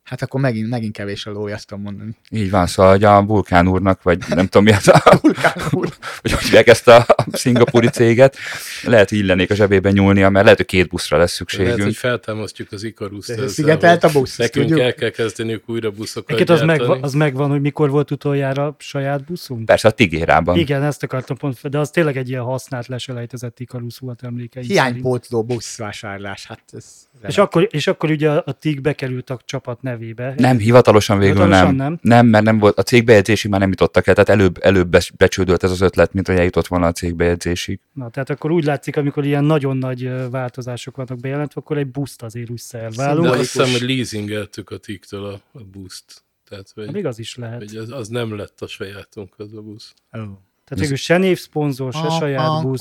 Hát akkor megint, megint kevés a ló, azt tudom mondani. így van, szóval hogy a Vulkán úrnak, vagy nem tudom mi az a Vulkán úr. hogy hogy hívják ezt a szingapúri céget, lehet, hogy illenék a zsebében nyúlnia, mert lehet, hogy két buszra lesz Lehet, szükségünk. hogy feltámasztjuk az Ikaruszt. ezzel, Szigetelt a busz, Nekünk tudjuk. el kell kezdeniük újra buszokat Egyébként az, megvan, az megvan, hogy mikor volt utoljára saját buszunk? Persze a Tigérában. Igen, ezt akartam pont, de az tényleg egy ilyen használt leselejtezett Ikarusz volt emlékeim. Hiánypótló buszvásárlás. Hát ez És akkor, és akkor ugye a TIG bekerült a csapat nevébe. Nem, hivatalosan végül Hivatalosan nem. nem? nem. mert nem volt, a cégbejegyzésig már nem jutottak el, tehát előbb, előbb becsődölt ez az ötlet, mint hogy eljutott volna a cégbejegyzésig. Na, tehát akkor úgy látszik, amikor ilyen nagyon nagy változások vannak bejelentve, akkor egy buszt azért úgy De szerválunk. azt Szimbolikus. hiszem, hogy leasingeltük a tiktől a, a buszt. Tehát, hogy, Még az is lehet. hogy az, az, nem lett a sajátunk az a busz. Oh. Tehát végül se névszponzor, se saját busz.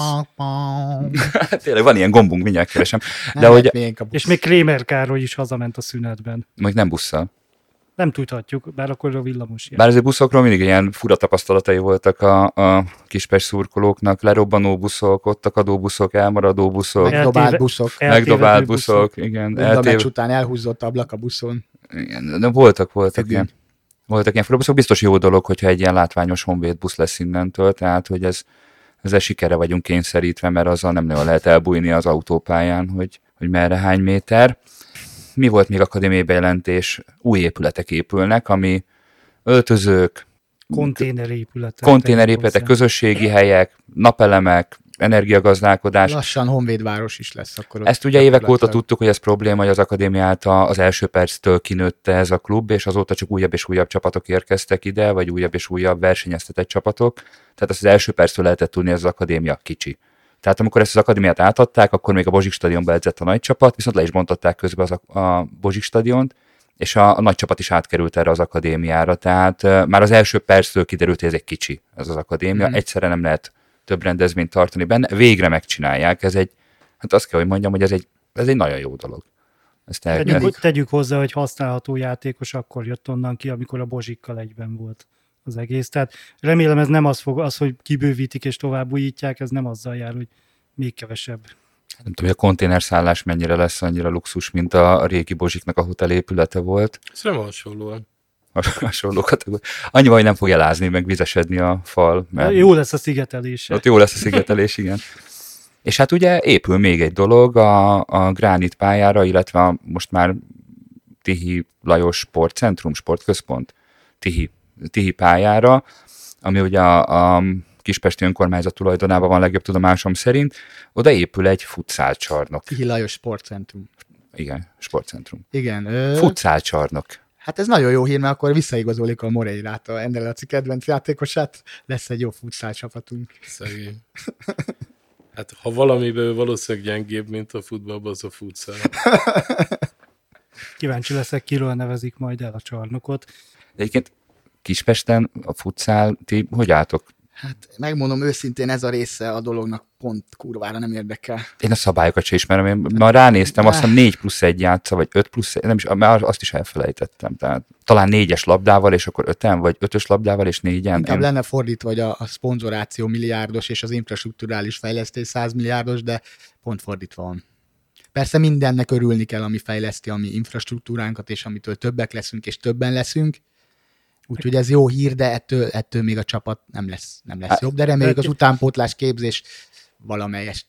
Tényleg van ilyen gombunk, mindjárt keresem. De hogy hogy... a busz. És még Krémer Károly is hazament a szünetben. mondjuk nem busszal. Nem tudhatjuk, bár akkor a villamos jár. Bár azért buszokról mindig ilyen fura tapasztalatai voltak a, a kispest szurkolóknak, lerobbanó buszok, ott akadó buszok, elmaradó buszok, Meg- Megdobált buszok. megdobált buszok. buszok, igen, Mind a meccs eltév... után elhúzott ablak a buszon. igen, de voltak, voltak Függöny. ilyen, voltak ilyen fura buszok. Biztos jó dolog, hogyha egy ilyen látványos honvéd busz lesz innentől, tehát hogy ez, ezzel sikere vagyunk kényszerítve, mert azzal nem nagyon lehet elbújni az autópályán, hogy, hogy merre hány méter. Mi volt még akadémiai bejelentés? Új épületek épülnek, ami öltözők, Konténerépületek. konténerépületek, közösségi helyek, napelemek, energiagazdálkodás. Lassan Honvédváros is lesz akkor. Ezt ugye évek óta tudtuk, hogy ez probléma, hogy az akadémia által az első perctől kinőtte ez a klub, és azóta csak újabb és újabb csapatok érkeztek ide, vagy újabb és újabb versenyeztetett csapatok. Tehát azt az első perctől lehetett tudni, hogy az akadémia kicsi. Tehát amikor ezt az akadémiát átadták, akkor még a Bozsik stadionba edzett a nagy csapat, viszont le is bontották közben az a, a Bozsik stadiont, és a, a nagy csapat is átkerült erre az akadémiára. Tehát uh, már az első perctől kiderült, hogy ez egy kicsi, ez az akadémia. Mm. Egyszerre nem lehet több rendezvényt tartani benne. Végre megcsinálják. Ez egy, hát azt kell, hogy mondjam, hogy ez egy, ez egy nagyon jó dolog. Ezt el Tegyük, tegyük hozzá, hogy használható játékos akkor jött onnan ki, amikor a Bozsikkal egyben volt az egész. Tehát remélem ez nem az, fog, az, hogy kibővítik és tovább újítják, ez nem azzal jár, hogy még kevesebb. Nem tudom, hogy a konténerszállás mennyire lesz annyira luxus, mint a, a régi Bozsiknak a hotelépülete volt. Ez nem hasonlóan. Hasonló kategória. Annyival, hogy nem fog elázni, meg vizesedni a fal. Mert Jó lesz a szigetelése. Ott jó lesz a szigetelés, igen. És hát ugye épül még egy dolog a, a Gránit pályára, illetve a most már Tihi Lajos Sportcentrum, Sportközpont Tihi, Tihi pályára, ami ugye a, a Kispesti önkormányzat tulajdonában van legjobb tudomásom szerint. Oda épül egy futszálcsarnok. Tihi Lajos Sportcentrum. Igen, sportcentrum. Igen. Ö, Futszálcsarnok. Hát ez nagyon jó hír, mert akkor visszaigazolik a Moreirát, a Ender Laci kedvenc játékosát, lesz egy jó futszál csapatunk. Szegény. Hát ha valamiben valószínűleg gyengébb, mint a futballban, az a futsal. Kíváncsi leszek, kiről nevezik majd el a csarnokot. De egyébként Kispesten a futszál, ti hogy álltok? Hát megmondom őszintén, ez a része a dolognak pont kurvára nem érdekel. Én a szabályokat sem ismerem, én ma ránéztem, azt hiszem 4 plusz 1 játsza, vagy 5 plusz 1, nem is, már azt is elfelejtettem. Tehát talán négyes labdával, és akkor öten, vagy ötös labdával, és négyen. Inkább Én, lenne fordítva, hogy a, a szponzoráció milliárdos és az infrastruktúrális fejlesztés 100 milliárdos, de pont fordítva van. Persze mindennek örülni kell, ami fejleszti a mi infrastruktúránkat, és amitől többek leszünk, és többen leszünk. Úgyhogy ez jó hír, de ettől, ettől még a csapat nem lesz, nem lesz Hát, jobb, de reméljük az utánpótlás képzés valamelyest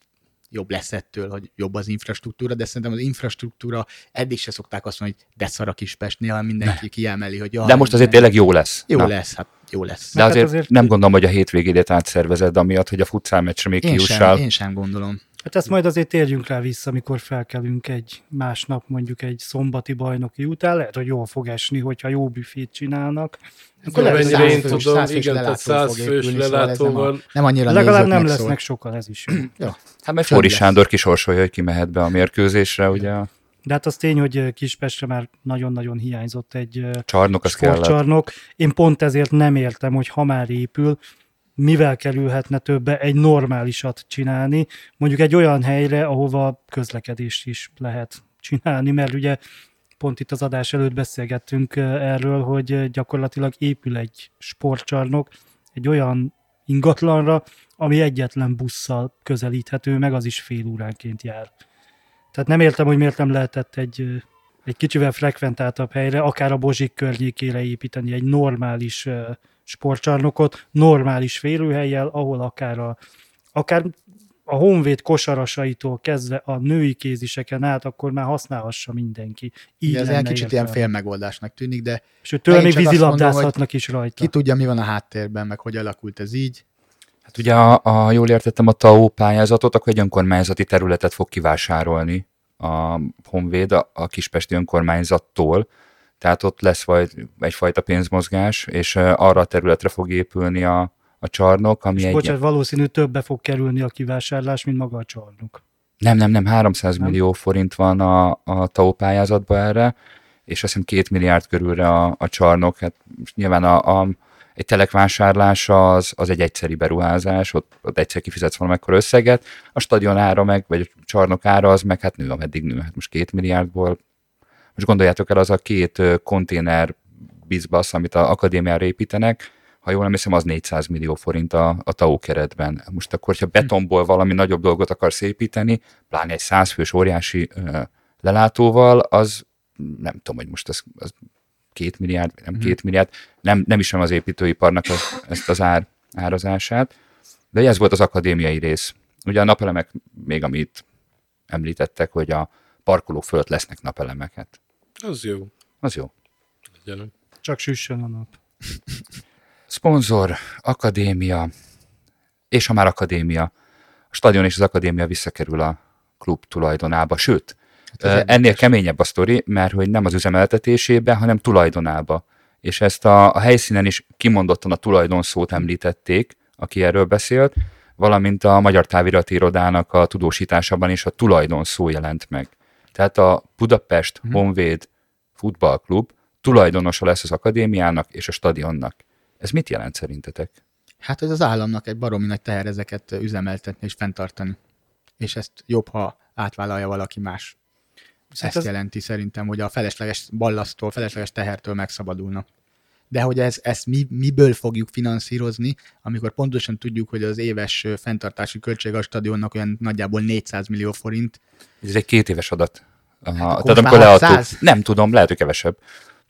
jobb lesz ettől, hogy jobb az infrastruktúra, de szerintem az infrastruktúra eddig se szokták azt mondani, hogy de szar a Kispest, néha mindenki kiemeli, hogy jaj, de most azért tényleg jó lesz. jó Na, lesz, hát jó lesz. De Hát azért, azért- nem gondolom, hogy a hétvégédet átszervezed, amiatt, hogy a futszál meccsre még Én kiussál. sem, én sem gondolom. Hát ezt majd azért térjünk rá vissza, amikor felkelünk egy másnap, mondjuk egy szombati bajnoki után. Lehet, hogy jól fog esni, hogyha jó büfét csinálnak. Akkor lehet, hogy száz én fős- tudom, igen, tehát száz fős ez nem, a, lelátóval nem annyira legalább nem lesznek szól. sokan, ez is jó. Hát Több Fóri. Sándor kisorsolja, hogy ki mehet be a mérkőzésre, ugye De hát az tény, hogy Kispestre már nagyon-nagyon hiányzott egy csarnok az kellett. sportcsarnok. Én pont ezért nem értem, hogy ha már épül, mivel kerülhetne többe egy normálisat csinálni, mondjuk egy olyan helyre, ahova közlekedést is lehet csinálni, mert ugye pont itt az adás előtt beszélgettünk erről, hogy gyakorlatilag épül egy sportcsarnok egy olyan ingatlanra, ami egyetlen busszal közelíthető, meg az is fél óránként jár. Tehát nem értem, hogy miért nem lehetett egy, egy kicsivel frekventáltabb helyre, akár a Bozsik környékére építeni egy normális sportcsarnokot, normális férőhelyjel, ahol akár a, akár a honvéd kosarasaitól kezdve a női kéziseken át, akkor már használhassa mindenki. Így ez egy kicsit ilyen értelme. félmegoldásnak tűnik, de Sőt, tőle még azt mondom, vízilabdázhatnak is rajta. ki tudja, mi van a háttérben, meg hogy alakult ez így. Hát ugye, a, a, jól értettem a TAO pályázatot, akkor egy önkormányzati területet fog kivásárolni a Honvéd a, a Kispesti önkormányzattól, tehát ott lesz majd egyfajta pénzmozgás, és arra a területre fog épülni a, a csarnok, ami És egy... bocsánat, valószínű többe fog kerülni a kivásárlás, mint maga a csarnok. Nem, nem, nem, 300 Nem? millió forint van a, a TAO pályázatban erre, és azt hiszem két milliárd körülre a, a csarnok. Hát nyilván a, a, egy telekvásárlása az, az egy egyszeri beruházás, ott, ott egyszer kifizetsz valamekkora összeget, a stadion ára meg, vagy a csarnok ára az meg hát nő, ameddig nő. Hát most két milliárdból, most gondoljátok el, az a két konténer bizbasz, amit a akadémiára építenek, ha jól nem hiszem, az 400 millió forint a, a TAO keretben. Most akkor, ha betonból valami nagyobb dolgot akarsz építeni, pláne egy 100 fős óriási ö, lelátóval, az nem tudom, hogy most az, az két milliárd, nem két milliárd, nem, nem ismerem az építőiparnak az, ezt az ár, árazását, de ez volt az akadémiai rész. Ugye a napelemek, még amit említettek, hogy a parkolók fölött lesznek napelemek, hát Az jó. az jó. Legyen. Csak süssön a nap. Szponzor, akadémia, és ha már akadémia, a stadion és az akadémia visszakerül a klub tulajdonába, sőt, érdekes. ennél keményebb a sztori, mert hogy nem az üzemeltetésébe, hanem tulajdonába. És ezt a, a helyszínen is kimondottan a tulajdonszót említették, aki erről beszélt, valamint a Magyar Távirati Irodának a tudósításában is a tulajdonszó jelent meg. Tehát a Budapest Honvéd futballklub tulajdonosa lesz az akadémiának és a stadionnak. Ez mit jelent szerintetek? Hát, hogy az államnak egy baromi nagy teher ezeket üzemeltetni és fenntartani. És ezt jobb, ha átvállalja valaki más. Ezt ez- jelenti szerintem, hogy a felesleges ballasztól, felesleges tehertől megszabadulna. De hogy ez, ezt mi, miből fogjuk finanszírozni, amikor pontosan tudjuk, hogy az éves fenntartási költség a stadionnak olyan nagyjából 400 millió forint. Ez egy két éves adat. Aha, Hát tehát amikor leadtuk, 600? nem tudom, lehet, hogy kevesebb,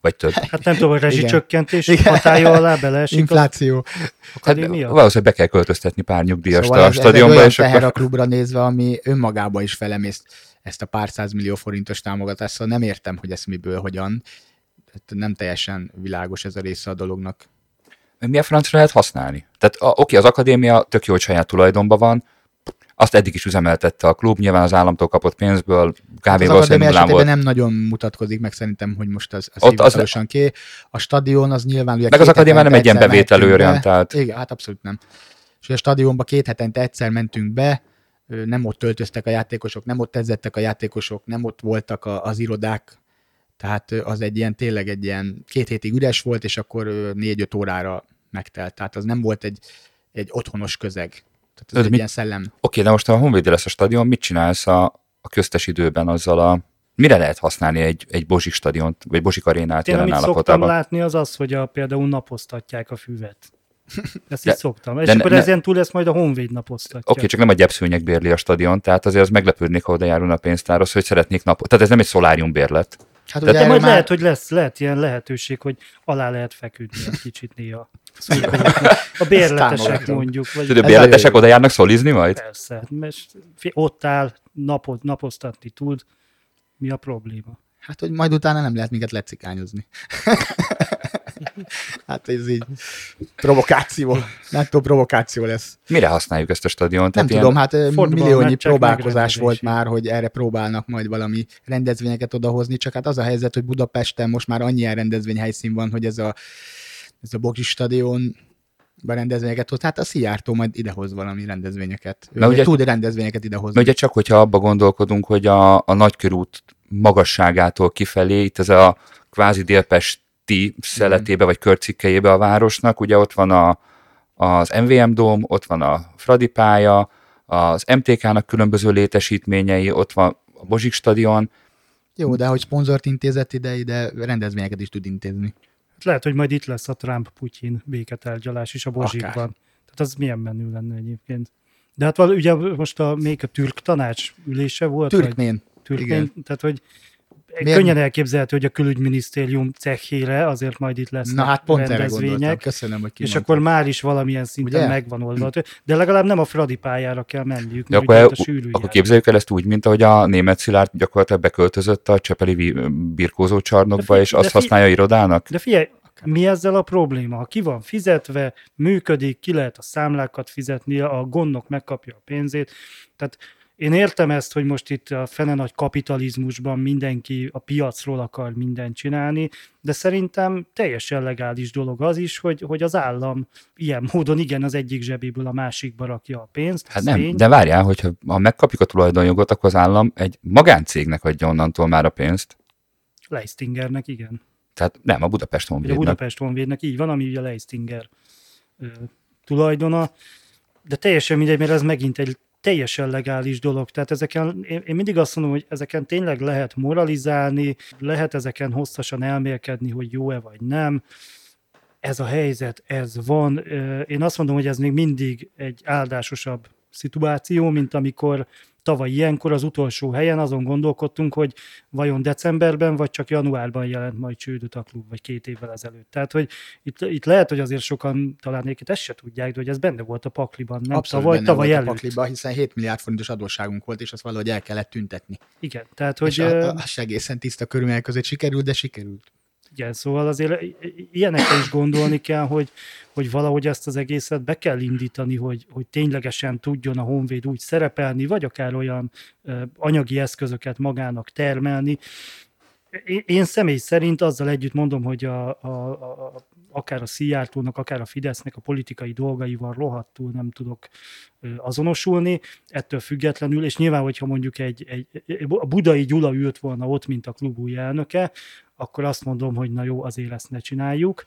vagy több. Hát nem tudom, a rezsicsökkentés hatája alá beleesik az Infláció. Hát, valószínűleg be kell költöztetni pár nyugdíjast Szóval a ez, ez egy stadionba, olyan és teher akkor... a klubra nézve, ami önmagába is felemész ezt a pár millió forintos támogatást, szóval nem értem, hogy ezt miből, hogyan. Tehát Nem teljesen világos ez a része a dolognak. mi a francra lehet használni? Tehát a, oké, az akadémia tök jó, hogy saját tulajdonban van, azt eddig is üzemeltette a klub, nyilván az államtól kapott pénzből, Hát kávéval akadémia szerintem volt. nem nagyon mutatkozik meg szerintem, hogy most az, az, Ott az- ké. A stadion az nyilván ugye Meg az akadémia nem egy ilyen bevételőorientált. Igen, hát abszolút nem. És a stadionba két hetente egyszer mentünk be, nem ott töltöztek a játékosok, nem ott edzettek a játékosok, nem ott voltak a, az irodák, tehát az egy ilyen, tényleg egy ilyen két hétig üres volt, és akkor négy-öt órára megtelt. Tehát az nem volt egy, egy otthonos közeg. Tehát ez Ez egy mit- ilyen szellem. Oké, de most ha a Honvédje lesz a stadion, mit csinálsz a, a köztes időben azzal a... Mire lehet használni egy, egy Bozsik stadiont, vagy Bozsik arénát Én jelen amit szoktam állapotában? látni az az, hogy a, például napoztatják a füvet. Ezt De- is szoktam. És de akkor ne- ezen túl lesz majd a Honvéd napoztatja. Oké, csak nem a gyepszőnyeg bérli a stadion, tehát azért az meglepődnék, ha oda járulna a pénztárhoz, hogy szeretnék napot. Tehát ez nem egy szolárium bérlet. Hát De- ugye de majd már- lehet, hogy lesz, lehet ilyen lehetőség, hogy alá lehet feküdni egy kicsit néha. A bérletesek mondjuk. Vagy Tudod, a bérletesek oda járnak szolizni majd? Persze, mert fi- ott áll, napot, napoztatni tud. Mi a probléma? Hát, hogy majd utána nem lehet minket lecikányozni. hát ez így provokáció. Nettó provokáció lesz. Mire használjuk ezt a stadiont? Nem Tehát tudom, hát milliónyi próbálkozás volt már, hogy erre próbálnak majd valami rendezvényeket odahozni, csak hát az a helyzet, hogy Budapesten most már annyi ilyen rendezvényhelyszín van, hogy ez a, ez a Boksi stadion berendezvényeket hoz. Hát a Szijjártó majd idehoz valami rendezvényeket. Ő ugye- tud rendezvényeket idehozni. Mert ugye csak, hogyha abba gondolkodunk, hogy a, a nagykörút magasságától kifelé, itt ez a kvázi délpesti szeletébe vagy körcikkejébe a városnak, ugye ott van a, az MVM Dóm, ott van a Fradi pálya, az MTK-nak különböző létesítményei, ott van a Bozsik stadion, Jó, de hogy szponzort intézett ide, ide rendezvényeket is tud intézni. Lehet, hogy majd itt lesz a Trump-Putyin béketárgyalás is a Bozsikban. Akár. Tehát az milyen menő lenne egyébként. De hát val- ugye most a, még a türk tanács ülése volt. vagy- Türkmén. Türkmén, Igen. tehát hogy Miért- könnyen elképzelhető, hogy a külügyminisztérium cehére azért majd itt lesznek Na hát pont rendezvények, Köszönöm, hogy és akkor már is valamilyen szinten Ugye? megvan oldva. De legalább nem a Fradi pályára kell menniük, de akkor, el, a sűrű akkor képzeljük el ezt úgy, mint ahogy a német Szilárd gyakorlatilag beköltözött a Csepeli birkózó csarnokba, és azt használja irodának? De figyelj, mi ezzel a probléma? Ha ki van fizetve, működik, ki lehet a számlákat fizetni, a gondnok megkapja a pénzét. Tehát én értem ezt, hogy most itt a fene nagy kapitalizmusban mindenki a piacról akar mindent csinálni, de szerintem teljesen legális dolog az is, hogy, hogy az állam ilyen módon igen az egyik zsebéből a másikba rakja a pénzt. Hát nem, de várjál, hogyha ha megkapjuk a tulajdonjogot, akkor az állam egy magáncégnek adja onnantól már a pénzt. Leistingernek, igen. Tehát nem, a Budapest Ugye a Honvédnek. Budapest Honvédnek így van, ami ugye Leistinger ö, tulajdona, de teljesen mindegy, mert ez megint egy teljesen legális dolog. Tehát ezeken, én, mindig azt mondom, hogy ezeken tényleg lehet moralizálni, lehet ezeken hosszasan elmélkedni, hogy jó-e vagy nem. Ez a helyzet, ez van. Én azt mondom, hogy ez még mindig egy áldásosabb szituáció, mint amikor tavaly ilyenkor az utolsó helyen azon gondolkodtunk, hogy vajon decemberben, vagy csak januárban jelent majd csődöt a klub, vagy két évvel ezelőtt. Tehát, hogy itt, itt lehet, hogy azért sokan talán egyébként ezt se tudják, de hogy ez benne volt a pakliban, nem Abszolút tavaly, benne tavaly volt a előtt. pakliba, hiszen 7 milliárd forintos adósságunk volt, és azt valahogy el kellett tüntetni. Igen, tehát, Hogy és ö, a, az egészen tiszta körülmények között sikerült, de sikerült. Igen, szóval azért ilyenekre is gondolni kell, hogy, hogy valahogy ezt az egészet be kell indítani, hogy, hogy ténylegesen tudjon a Honvéd úgy szerepelni, vagy akár olyan anyagi eszközöket magának termelni. Én, személy szerint azzal együtt mondom, hogy a, a, a, akár a Szijjártónak, akár a Fidesznek a politikai dolgaival rohadtul nem tudok azonosulni, ettől függetlenül, és nyilván, hogyha mondjuk egy, egy, a budai Gyula ült volna ott, mint a klub elnöke, akkor azt mondom, hogy na jó, azért ezt ne csináljuk.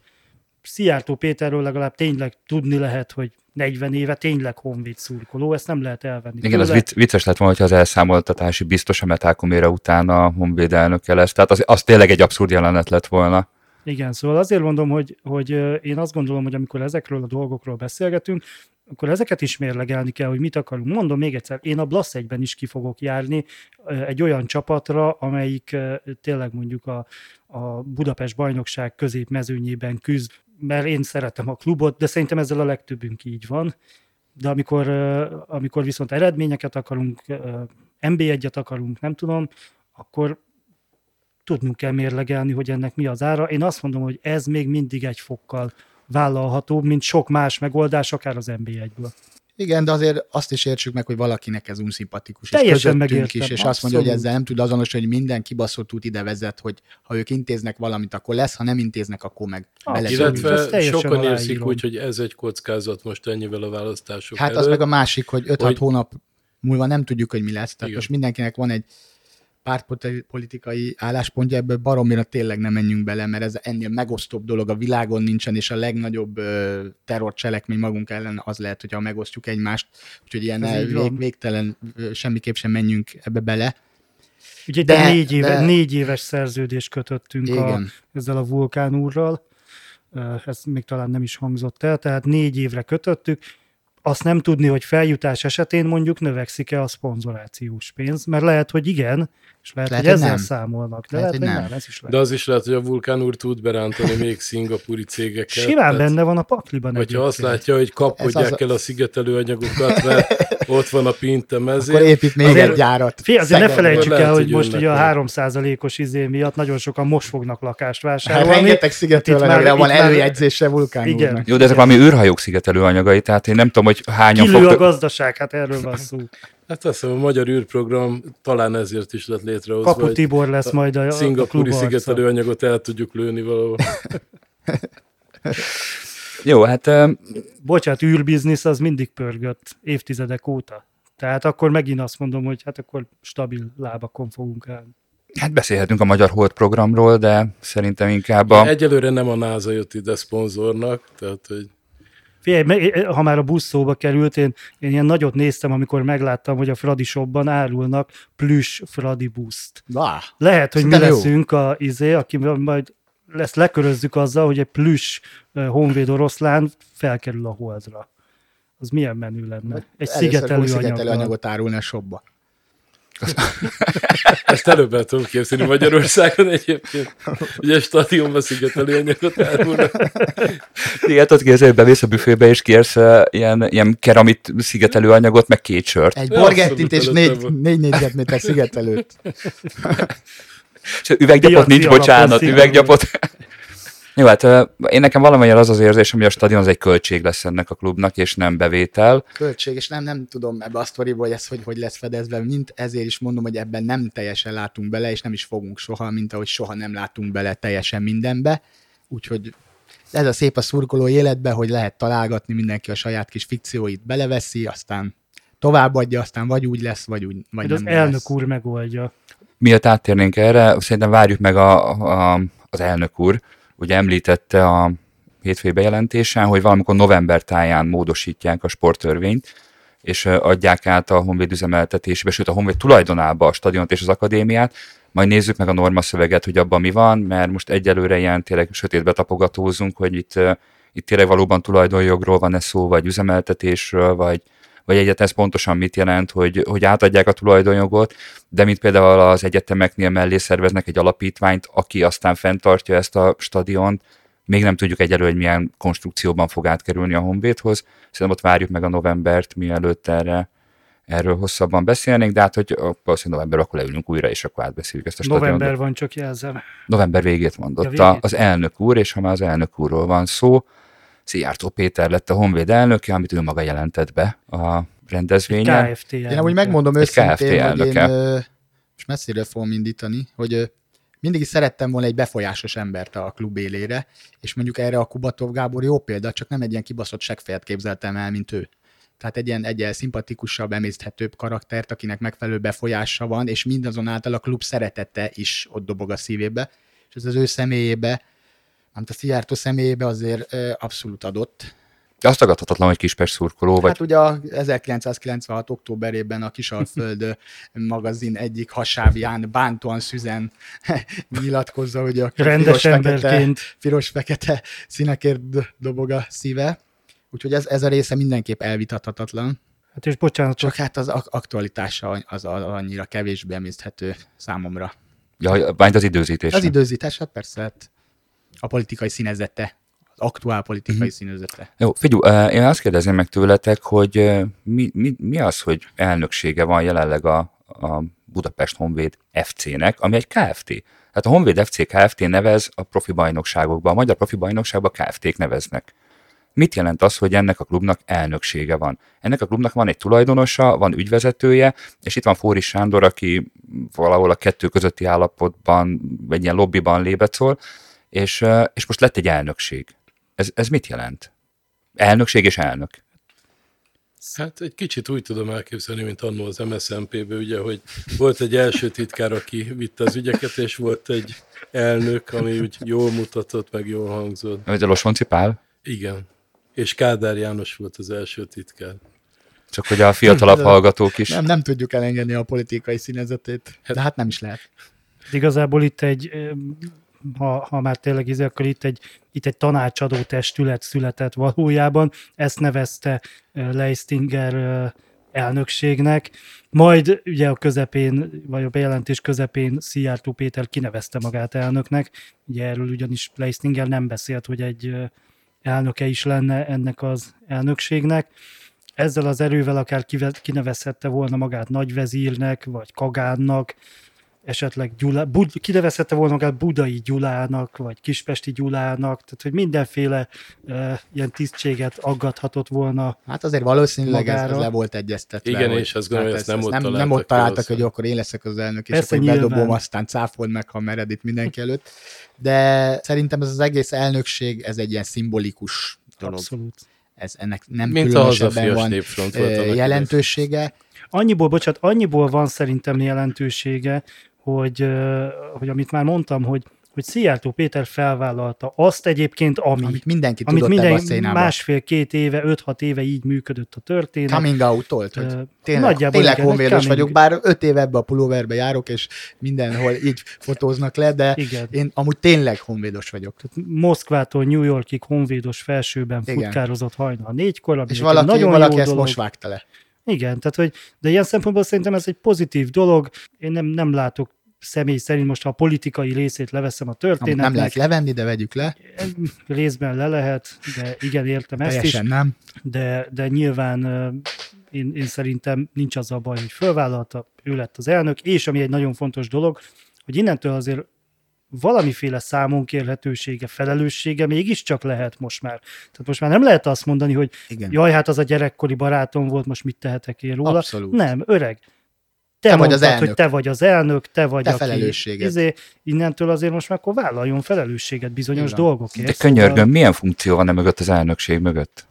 Szijjártó Péterről legalább tényleg tudni lehet, hogy 40 éve tényleg honvéd szurkoló, ezt nem lehet elvenni. Igen, az vicc, vicces lett volna, hogyha az elszámoltatási biztos a Metákomére utána a Honvéd elnöke lesz. Tehát az, az tényleg egy abszurd jelenet lett volna. Igen, szóval azért mondom, hogy, hogy én azt gondolom, hogy amikor ezekről a dolgokról beszélgetünk, akkor ezeket is mérlegelni kell, hogy mit akarunk. Mondom még egyszer, én a Blasz egyben is ki fogok járni egy olyan csapatra, amelyik tényleg mondjuk a, a Budapest bajnokság középmezőnyében küzd, mert én szeretem a klubot, de szerintem ezzel a legtöbbünk így van. De amikor, amikor viszont eredményeket akarunk, ö, NB1-et akarunk, nem tudom, akkor tudnunk kell mérlegelni, hogy ennek mi az ára. Én azt mondom, hogy ez még mindig egy fokkal vállalhatóbb, mint sok más megoldás, akár az NB1-ből. Igen, de azért azt is értsük meg, hogy valakinek ez unszimpatikus. Teljesen és közöttünk megértem, is, és azt mondja, hogy ezzel nem tud azonos, hogy minden kibaszott út ide vezet, hogy ha ők intéznek valamit, akkor lesz, ha nem intéznek, akkor meg. Ezt Illetve sokan érzik úgy, hogy ez egy kockázat most ennyivel a választások Hát előtt. az meg a másik, hogy 5-6 hogy- hónap múlva nem tudjuk, hogy mi lesz. Tehát Igen. most mindenkinek van egy pártpolitikai álláspontja, ebből baromira tényleg nem menjünk bele, mert ez ennél megosztóbb dolog a világon nincsen, és a legnagyobb ö, terrorcselekmény magunk ellen az lehet, hogyha megosztjuk egymást, úgyhogy ilyen vég, van. végtelen, ö, semmiképp sem menjünk ebbe bele. Ugye de, De- négy, éve, de- négy éves szerződést kötöttünk a, ezzel a vulkán úrral, ez még talán nem is hangzott el, tehát négy évre kötöttük, azt nem tudni, hogy feljutás esetén mondjuk növekszik-e a szponzorációs pénz, mert lehet, hogy igen, és lehet, Lehet, hogy hogy ezzel nem. számolnak, de Lehet, lehet, hogy nem. nem, ez is lehet. De az is lehet, hogy a vulkán úr tud berántani még szingapúri cégeket. Simán benne van a pakliban Hogyha azt látja, hogy kapkodják az a- el a szigetelő anyagokat, mert ott van a pinte mezé. Akkor épít még Azért- egy gyárat. Fé, azért ne felejtsük lehet, el, hogy hogy most ugye a majd. 3%-os izé miatt nagyon sokan most fognak lakást Hát vásárolni. rengeteg szigetről Itt már- van előjegyzése vulkán Igen. úrnak. Jó, de ezek valami űrhajók szigetelő anyagai, tehát én nem tudom, hogy hányan Kilő a fogtok... gazdaság, hát erről van szó. Hát azt hiszem, a magyar űrprogram talán ezért is lett létrehozva, Kapu Tibor lesz majd a, a szingapúri klub arca. szigetelő anyagot el tudjuk lőni valahol. Jó, hát Bocsát, űrbiznisz az mindig pörgött évtizedek óta. Tehát akkor megint azt mondom, hogy hát akkor stabil lábakon fogunk állni. hát beszélhetünk a Magyar Hold programról, de szerintem inkább a... Egyelőre nem a NASA jött ide szponzornak, tehát hogy Figyelj, me- ha már a busz szóba került, én, én ilyen nagyot néztem, amikor megláttam, hogy a Fradi shopban árulnak plüss Fradi buszt. Vá, Lehet, hogy mi jó. leszünk a izé, aki majd ezt lekörözzük azzal, hogy egy plüss ö, honvéd oroszlán felkerül a holdra. Az milyen menő lenne? Egy először szigetelő szigetelő anyagot árulni a shopba. ezt előbb el tudom képzelni Magyarországon egyébként. Ugye stadionban szigetelő anyagot árulnak. Igen, tudod képzelni, hogy bemész a büfébe, és kérsz uh, ilyen, ilyen keramit szigetelő anyagot, meg két sört. Egy borgettit és négy, négy négyzetméter szigetelőt. És üveggyapot nincs, bocsánat, üveggyapot. Jó, hát én nekem valamelyel az az érzésem, hogy a stadion az egy költség lesz ennek a klubnak, és nem bevétel. Költség, és nem, nem tudom ebbe a sztoriból, hogy ez hogy, hogy lesz fedezve, mint ezért is mondom, hogy ebben nem teljesen látunk bele, és nem is fogunk soha, mint ahogy soha nem látunk bele teljesen mindenbe. Úgyhogy ez a szép a szurkoló életbe, hogy lehet találgatni, mindenki a saját kis fikcióit beleveszi, aztán továbbadja, aztán vagy úgy lesz, vagy úgy vagy nem az elnök lesz. úr megoldja. Miatt áttérnénk erre, szerintem várjuk meg a, a, az elnök úr, ugye említette a hétfői bejelentésen, hogy valamikor november táján módosítják a sporttörvényt, és adják át a Honvéd üzemeltetésébe, sőt a Honvéd tulajdonába a stadiont és az akadémiát, majd nézzük meg a norma szöveget, hogy abban mi van, mert most egyelőre ilyen tényleg sötétbe tapogatózunk, hogy itt, itt tényleg valóban tulajdonjogról van-e szó, vagy üzemeltetésről, vagy, vagy egyáltalán ez pontosan mit jelent, hogy, hogy átadják a tulajdonjogot, de mint például az egyetemeknél mellé szerveznek egy alapítványt, aki aztán fenntartja ezt a stadiont, még nem tudjuk egyelőre, hogy milyen konstrukcióban fog átkerülni a Honvédhoz. Szerintem ott várjuk meg a novembert, mielőtt erre, erről hosszabban beszélnénk, de hát, hogy valószínűleg november akkor leülünk újra, és akkor átbeszéljük ezt a stadiont. November van, csak jelzem. November végét mondotta Ja, végét. az elnök úr, és ha már az elnök úrról van szó, Szijjártó Péter lett a Honvéd elnöke, amit ő maga jelentett be a rendezvényen. KFT Én amúgy megmondom Egy őszintén, KFT hogy én most messziről fogom indítani, hogy mindig is szerettem volna egy befolyásos embert a klub élére, és mondjuk erre a Kubatov Gábor jó példa, csak nem egy ilyen kibaszott seggfejet képzeltem el, mint ő. Tehát egy ilyen, egy ilyen szimpatikusabb, emészthetőbb karaktert, akinek megfelelő befolyása van, és mindazonáltal a klub szeretete is ott dobog a szívébe, és ez az ő személyébe amit a Szijjártó személyébe azért ö, abszolút adott. De azt tagadhatatlan, hogy Kispest szurkoló, vagy Hát ugye a 1996. októberében a Kisalföld magazin egyik hasávján bántóan szüzen nyilatkozza, hogy a Rendes emberként. piros-fekete színekért do- dobog a szíve. Úgyhogy ez, ez a része mindenképp elvitathatatlan. Hát és bocsánat, Csak hát az ak- aktualitása az, annyira kevésbé emészthető számomra. ja, majd az időzítés. Az időzítés, hát persze, hát a politikai színezete, az aktuál politikai Mhm. színezete. Jó, eh, én azt kérdezném meg tőletek, hogy mi, mi, mi az, hogy elnöksége van jelenleg a, a Budapest Honvéd FC-nek, ami egy KFT. Hát a Honvéd FC Kft. nevez a profi bajnokságokban, a magyar profi bajnokságban KFT-k neveznek. Mit jelent az, hogy ennek a klubnak elnöksége van? Ennek a klubnak van egy tulajdonosa, van ügyvezetője, és itt van Fóri Sándor, aki valahol a kettő közötti állapotban, vagy ilyen lobbyban lébecol, és, és most lett egy elnökség. Ez, ez mit jelent? Elnökség és elnök. Hát egy kicsit úgy tudom elképzelni, mint annó az MSZNP-be, ugye, hogy volt egy első titkár, aki vitte az ügyeket, és volt egy elnök, ami úgy jól mutatott, meg jól hangzott. Ez a Losonci Pál? Igen. És Kádár János volt az első titkár. Csak hogy a fiatalabb hallgatók is. Nem, nem tudjuk elengedni a politikai színezetét, de hát nem is lehet. igazából itt egy, ha, ha már tényleg izé, akkor itt egy, itt egy tanácsadó testület született valójában, ezt nevezte Leistinger elnökségnek, majd ugye a közepén, vagy a bejelentés közepén Szijjártó Péter kinevezte magát elnöknek, ugye erről ugyanis Leistinger nem beszélt, hogy egy elnöke is lenne ennek az elnökségnek. Ezzel az erővel akár kinevezhette volna magát nagyvezírnek, vagy Kagánnak, esetleg Gyula, Bud, kinevezhette volna magát Budai Gyulának, vagy Kispesti Gyulának, tehát hogy mindenféle uh, ilyen tisztséget aggathatott volna. Hát azért valószínűleg ez, ez le volt egyeztetve. Igen, hogy- és azt gondolom, hát hogy ezt nem ott nem, nem találtak ott találtak, hogy akkor én leszek az elnök, és Persze, akkor bedobom, nyilván. aztán cáfold meg, ha mered itt mindenki előtt. De szerintem ez az egész elnökség, ez egy ilyen szimbolikus dolog. Abszolút. Ez ennek nem Mint különösebben van jelentősége. Annyiból, bocsánat, annyiból van szerintem jelentősége, hogy, hogy amit már mondtam, hogy, hogy Szijjártó Péter felvállalta azt egyébként, ami, Amit mindenki amit tudott a minden másfél-két éve, öt-hat éve így működött a történet. Coming out hogy tényleg, nagyjából tényleg igen, honvédos coming- vagyok, bár öt éve ebbe a pulóverbe járok, és mindenhol így fotóznak le, de Igen. én amúgy tényleg honvédos vagyok. Moszkvától New Yorkig honvédos felsőben Igen. futkározott hajnal négykor, És valaki, nagyon valaki jó ezt dolog. most vágta le. Igen, tehát hogy, de ilyen szempontból szerintem ez egy pozitív dolog. Én nem, nem látok személy szerint most, ha a politikai részét leveszem a Amit nem történetnek, lehet levenni, de vegyük le. részben le lehet, de igen, értem ezt is, Teljesen nem. de, de nyilván én, én szerintem nincs az a baj, hogy fölvállalta, ő lett az elnök, és ami egy nagyon fontos dolog, hogy innentől azért valamiféle számonkérhetősége, felelőssége mégiscsak lehet most már. Tehát most már nem lehet azt mondani, hogy Igen. jaj, hát az a gyerekkori barátom volt, most mit tehetek én róla. Abszolút. Nem, öreg. Te, Te vagy az mondtad, elnök. hogy te vagy az elnök, te vagy Te aki, felelősséged. Izé, innentől azért most már akkor vállaljon felelősséget bizonyos van. dolgokért. De Szóval könyörgöm, milyen funkció van e mögött az elnökség mögött?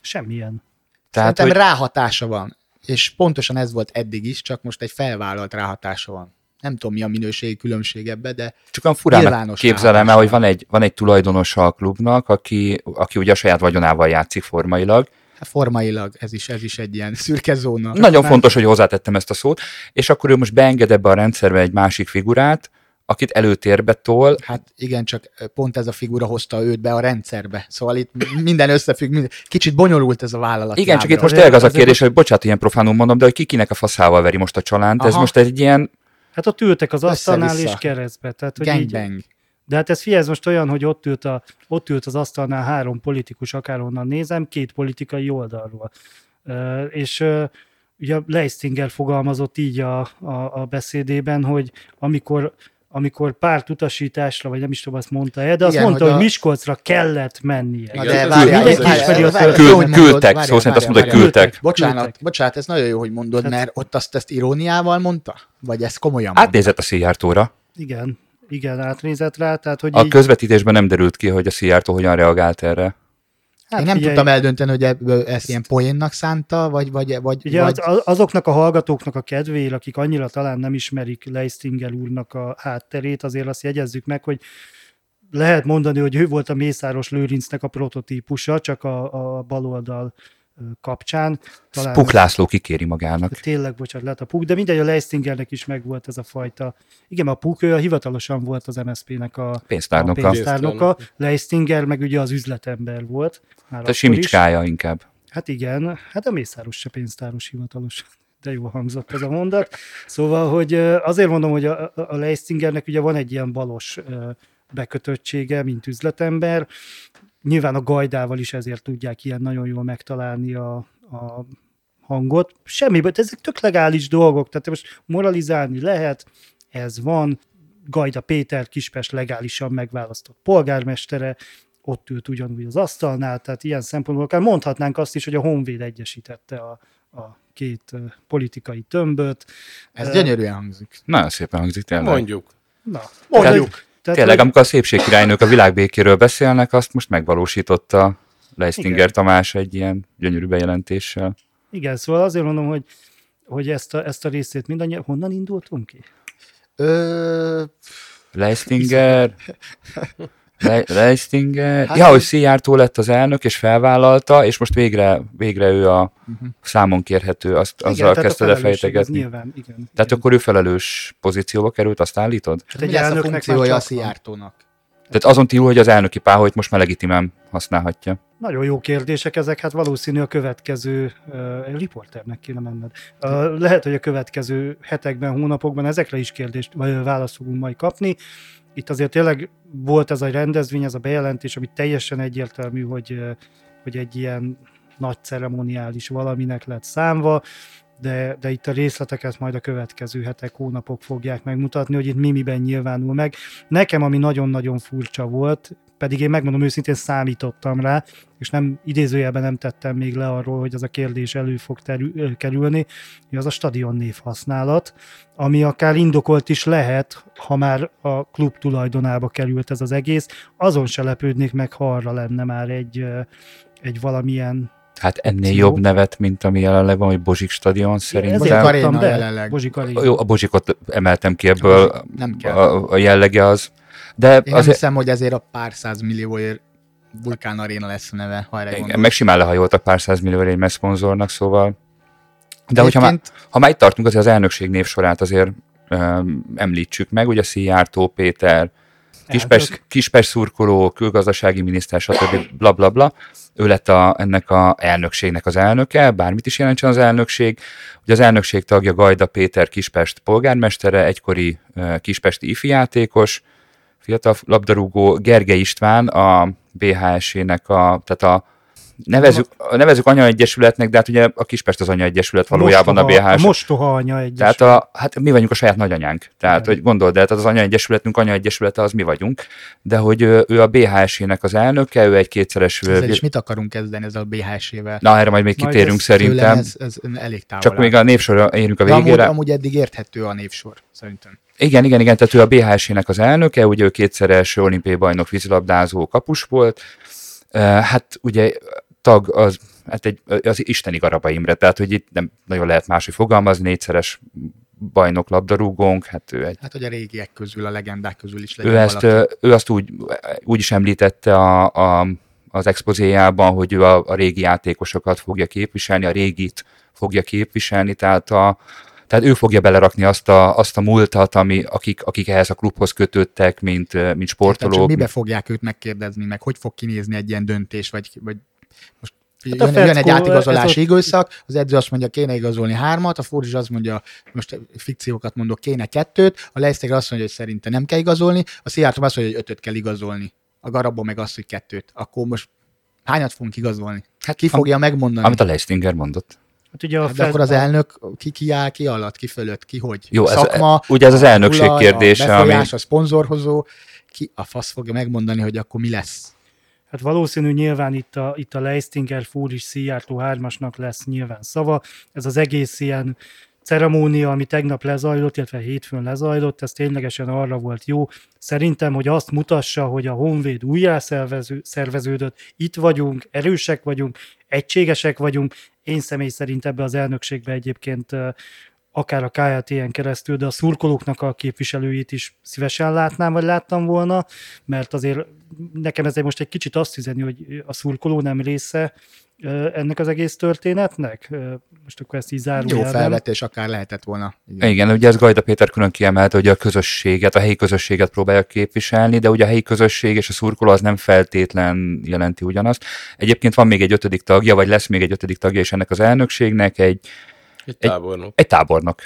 Semmilyen. Tehát, Szerintem hogy ráhatása van. És pontosan ez volt eddig is, csak most egy felvállalt ráhatása van. Nem tudom, mi a minőségi különbség ebbe, de csak olyan nyilvános képzelem el, hogy van egy, van egy tulajdonosa a klubnak, aki, aki ugye a saját vagyonával játszik formailag. Hát formailag ez is, ez is egy ilyen szürke zóna. Nagyon Nem- fontos, hogy hozzátettem ezt a szót, és akkor ő most beenged ebbe a rendszerbe egy másik figurát, akit előtérbe tol, Hát igen, csak pont ez a figura hozta őt be a rendszerbe. Szóval itt minden összefügg, minden... kicsit bonyolult ez a vállalat. Igen, csak itt lábra. most tényleg az a kérdés, hogy bocsánat, ilyen profánul mondom, de hogy ki kinek a faszával veri most a csalánt, ez most egy ilyen, Hát ott ültek az asztalnál és keresztbe. Tehát, hogy így, gangbang. De hát ez figyelj, ez most olyan, hogy ott ült, a, ott ült az asztalnál három politikus, akárhonnan nézem, két politikai oldalról. És ugye Leistinger fogalmazott így a, a, a beszédében, hogy amikor amikor pártutasításra, vagy nem is tudom, azt mondta-e, de azt Igen, mondta, hogy hogy, a- Miskolcra kellett mennie. Na Igen, de ez várjál, mindenki várjál, ismeri a várjál, történetet. hogy küldtek, várjál, szó szerint azt mondta, hogy küldtek. Bocsánat, Küldtek. bocsánat, ez nagyon jó, hogy mondod, Hát- mert ott azt ezt iróniával mondta? Vagy ezt komolyan mondta? átnézett a Szijjártóra. Igen, igen, átnézett rá, tehát hogy A így, közvetítésben nem derült ki, hogy a Szijjártó hogyan reagált erre. hát Én nem figyelj, tudtam eldönteni, hogy ebből ezt ilyen poénnak szánta, vagy, vagy, vagy, Ugye vagy... az, azoknak a hallgatóknak a kedvéért, akik annyira talán nem ismerik Leistinger úrnak a hátterét, azért azt jegyezzük meg, hogy lehet mondani, hogy ő volt a Mészáros Lőrincnek a prototípusa, csak a, a baloldal kapcsán. Talán Puk László kikéri magának. Tényleg, bocsánat, lehet a Puk, de mindegy, a Leistingernek is megvolt ez a fajta. Igen, a Puk ő a hivatalosan volt az MSZP-nek a Pénztárnoka. A pénztárnoka. Leistinger meg ugye az üzletember volt. Már a simicskája is. inkább. Hát igen, hát a Mészáros se pénztáros hivatalos. De jó hangzott ez a mondat. Szóval, hogy azért mondom, hogy a, a Leistingernek ugye van egy ilyen balos bekötöttsége, mint üzletember. Nyilván a gajdával is ezért tudják ilyen nagyon jól megtalálni a, a hangot. Semmi, ezek tök legális dolgok, tehát most moralizálni lehet, ez van. Gajda Péter Kispest legálisan megválasztott polgármestere, ott ült ugyanúgy az asztalnál, tehát ilyen szempontból akár mondhatnánk azt is, hogy a Honvéd egyesítette a, a két politikai tömböt. Ez gyönyörűen hangzik. Nagyon szépen hangzik tényleg. Mondjuk. Na, mondjuk. Tehát, Tényleg, amikor a szépségkirálynők a világbékéről beszélnek, azt most megvalósította Leistinger Tamás egy ilyen gyönyörű bejelentéssel. Igen, szóval azért mondom, hogy, hogy ezt, a, ezt a részét mindannyian... Honnan indultunk ki? Ö... Leistinger... Le- Leistinger, hát, ja, hogy Szijjártó lett az elnök, és felvállalta, és most végre, végre ő a uh-huh. számon kérhető, azt, igen, azzal kezdte lefejtegetni. Nyilván, igen, tehát igen. akkor ő felelős pozícióba került, azt állítod? Hát egy elnöknek a funkciója a Szijjártónak. Tehát azon túl, hogy az elnöki páholyt most már legitimem használhatja. Nagyon jó kérdések ezek, hát valószínű a következő uh, riporternek kéne menned. Uh, lehet, hogy a következő hetekben, hónapokban ezekre is kérdést, vagy választ fogunk majd kapni itt azért tényleg volt ez a rendezvény, ez a bejelentés, ami teljesen egyértelmű, hogy, hogy egy ilyen nagy ceremoniális valaminek lett számva, de, de itt a részleteket majd a következő hetek, hónapok fogják megmutatni, hogy itt mi miben nyilvánul meg. Nekem, ami nagyon-nagyon furcsa volt, pedig én megmondom őszintén számítottam rá, és nem idézőjelben nem tettem még le arról, hogy ez a kérdés elő fog terül, kerülni, hogy az a stadion név használat, ami akár indokolt is lehet, ha már a klub tulajdonába került ez az egész, azon se lepődnék meg, ha arra lenne már egy, egy valamilyen Hát ennél Ció. jobb nevet, mint ami jelenleg van, hogy Bozsik stadion szerintem. Bozsik Aréna jelenleg. Bozsik Aréna. Jó, a Bozsikot emeltem ki ebből, nem kell. A, a jellege az. De Én azért... nem hiszem, hogy ezért a pár millióért Vulkán Aréna lesz a neve, ha erre Igen, meg simán lehajoltak pár millióért egy szponzornak, szóval... De hogyha már, ha már itt tartunk, azért az elnökség névsorát azért um, említsük meg, ugye Szijjártó Péter, Kispes, Kispes szurkoló, külgazdasági miniszter, stb. bla bla bla. Ő lett a, ennek a elnökségnek az elnöke, bármit is jelentsen az elnökség. Ugye az elnökség tagja Gajda Péter Kispest polgármestere, egykori uh, kispesti ifijátékos, fiatal labdarúgó Gergely István, a BHS-ének a, tehát a nevezük, nevezük anyaegyesületnek, de hát ugye a Kispest az anyaegyesület valójában mostoha, a BHS. A mostoha anyaegyesület. Tehát a, hát mi vagyunk a saját nagyanyánk. Tehát, Igen. hogy gondold el, tehát az anyaegyesületünk anyaegyesülete az mi vagyunk, de hogy ő a BHS-ének az elnöke, ő egy kétszeres... Ezzel is mit akarunk kezdeni ezzel a BHS-ével? Na, erre majd még majd kitérünk szerintem. Ez, ez elég távol. Csak még a névsorra érünk a végére. De amúgy, amúgy eddig érthető a névsor, szerintem. Igen, igen, igen, tehát ő a BHS-nek az elnöke, ugye ő kétszeres olimpiai bajnok vízilabdázó kapus volt. Hát ugye tag az, hát egy, az isteni Garaba Imre, tehát hogy itt nem nagyon lehet máshogy fogalmazni, négyszeres bajnok labdarúgónk. Hát, ő egy, hát, hogy a régiek közül, a legendák közül is legyen ő, ezt, ő azt úgy, úgy is említette a, a, az expozéjában, hogy ő a, a régi játékosokat fogja képviselni, a régit fogja képviselni, tehát a, tehát ő fogja belerakni azt a, azt a múltat, ami, akik, akik ehhez a klubhoz kötődtek, mint, mint sportolók. Tehát mibe fogják őt megkérdezni, meg hogy fog kinézni egy ilyen döntés, vagy, vagy most Hát jön, jön egy átigazolási időszak, az edző azt mondja, kéne igazolni hármat, a Fóris azt mondja, most fikciókat mondok, kéne kettőt, a Leicester azt mondja, hogy szerinte nem kell igazolni, a Seattle azt mondja, hogy ötöt kell igazolni, a Garabon meg azt, hogy kettőt. Akkor most hányat fogunk igazolni? Hát ki fogja am, megmondani? Amit a Leistinger mondott. Hát ugye a hát, de akkor az elnök ki, ki áll, ki alatt, ki fölött, ki hogy? Jó, a szakma, ez, ugye ez az elnökség kérdése. A befolyás, ami... a szponzorhozó, ki a fasz fogja megmondani, hogy akkor mi lesz? Hát valószínű nyilván itt a, itt a Leistinger Fúris Szijjártó hármasnak lesz nyilván szava. Ez az egész ilyen ceremónia, ami tegnap lezajlott, illetve hétfőn lezajlott, ez ténylegesen arra volt jó. Szerintem, hogy azt mutassa, hogy a Honvéd újjá szerveződött, itt vagyunk, erősek vagyunk, egységesek vagyunk. Én személy szerint ebbe az elnökségbe egyébként akár a KLT-en keresztül, de a szurkolóknak a képviselőit is szívesen látnám, vagy láttam volna, mert azért nekem ez most egy kicsit azt üzeni, hogy a szurkoló nem része ennek az egész történetnek. Most akkor ezt így Jó zárójelben. felvetés, akár lehetett volna. Igen. Igen, ugye ez Gajda Péter külön kiemelte, hogy a közösséget, a helyi közösséget próbálja képviselni, de ugye a helyi közösség és a szurkoló az nem feltétlen jelenti ugyanazt. Egyébként van még egy ötödik tagja, vagy lesz még egy ötödik tagja is ennek az elnökségnek, egy, Egy tábornok. egy tábornok.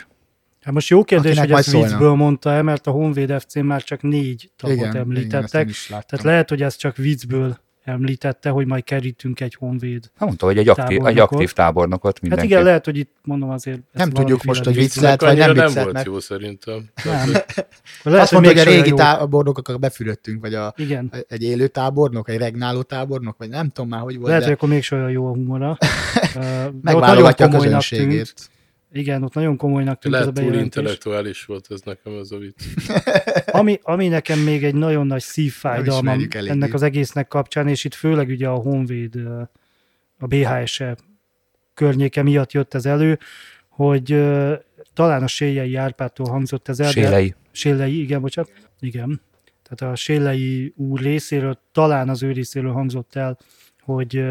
Hát most jó kérdés, Akinek hogy ezt szólna. viccből mondta el, mert a Honvéd FC már csak négy tagot Igen, igen, említettek. láttam. Tehát lehet, hogy ez csak viccből említette, hogy majd kerítünk egy Honvéd. Hát mondta, hogy egy aktív, egy Tábornokot. aktív tábornokot Hát mindenki. igen, lehet, hogy itt mondom azért... Nem tudjuk most, hogy vicc- vicc lehet, vagy nem nem viccelt volt meg. jó szerintem. Nem. Lehet, Azt mondta, hogy a régi jó. tábornokokkal befülöttünk, vagy a, Igen. egy élő tábornok, egy regnáló tábornok, vagy nem tudom már, hogy volt, Lehet, hogy de akkor mégsem olyan jó a humora. Megválogatja a közönségét. tűnt. Igen, ott nagyon komolynak tűnt ez a Lehet túl bejelentés. intellektuális volt ez nekem az a vicc. Ami, ami nekem még egy nagyon nagy szívfájdalmam ennek az egésznek kapcsán, és itt főleg ugye a Honvéd, a BHS-e környéke miatt jött ez elő, hogy talán a Séljei Árpádtól hangzott ez el, de- Sélei. Sélei, igen, bocsánat. Igen. Tehát a Sélei úr részéről, talán az ő részéről hangzott el, hogy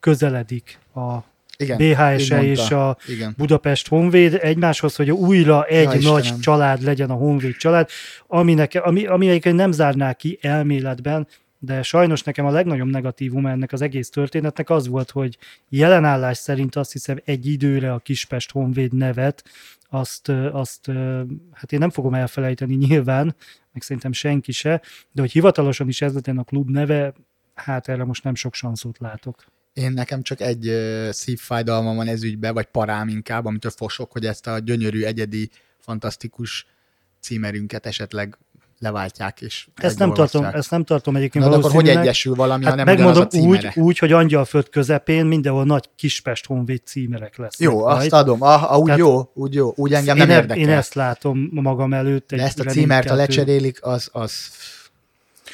közeledik a Igen, BHS-e és a Igen. Budapest Honvéd egymáshoz, hogy újra egy Ja, nagy Istenem. család legyen a Honvéd család, aminek, ami, ami egyébként nem zárná ki elméletben, de sajnos nekem a legnagyobb negatívum ennek az egész történetnek az volt, hogy jelenállás szerint azt hiszem egy időre a Kispest Honvéd nevet, azt, azt hát én nem fogom elfelejteni nyilván, meg szerintem senki se, de hogy hivatalosan is ez legyen a klub neve, hát erre most nem sok sanszot látok. Én nekem csak egy szívfájdalmam van ez ügybe, vagy parám inkább, amitől fosok, hogy ezt a gyönyörű, egyedi, fantasztikus címerünket esetleg leváltják, és Ezt nem, tartom, ezt nem tartom egyébként Na, akkor hogy egyesül valami, Hát ha nem megmondom a úgy, úgy, hogy Angyalföld közepén mindenhol nagy Kispest Honvéd címerek lesznek. Jó, majd. azt adom. Ah, ah, úgy Tehát- jó, úgy jó. Úgy engem nem e- érdekel. én ezt látom magam előtt. Egy de ezt a címert, ha lecserélik, az, az,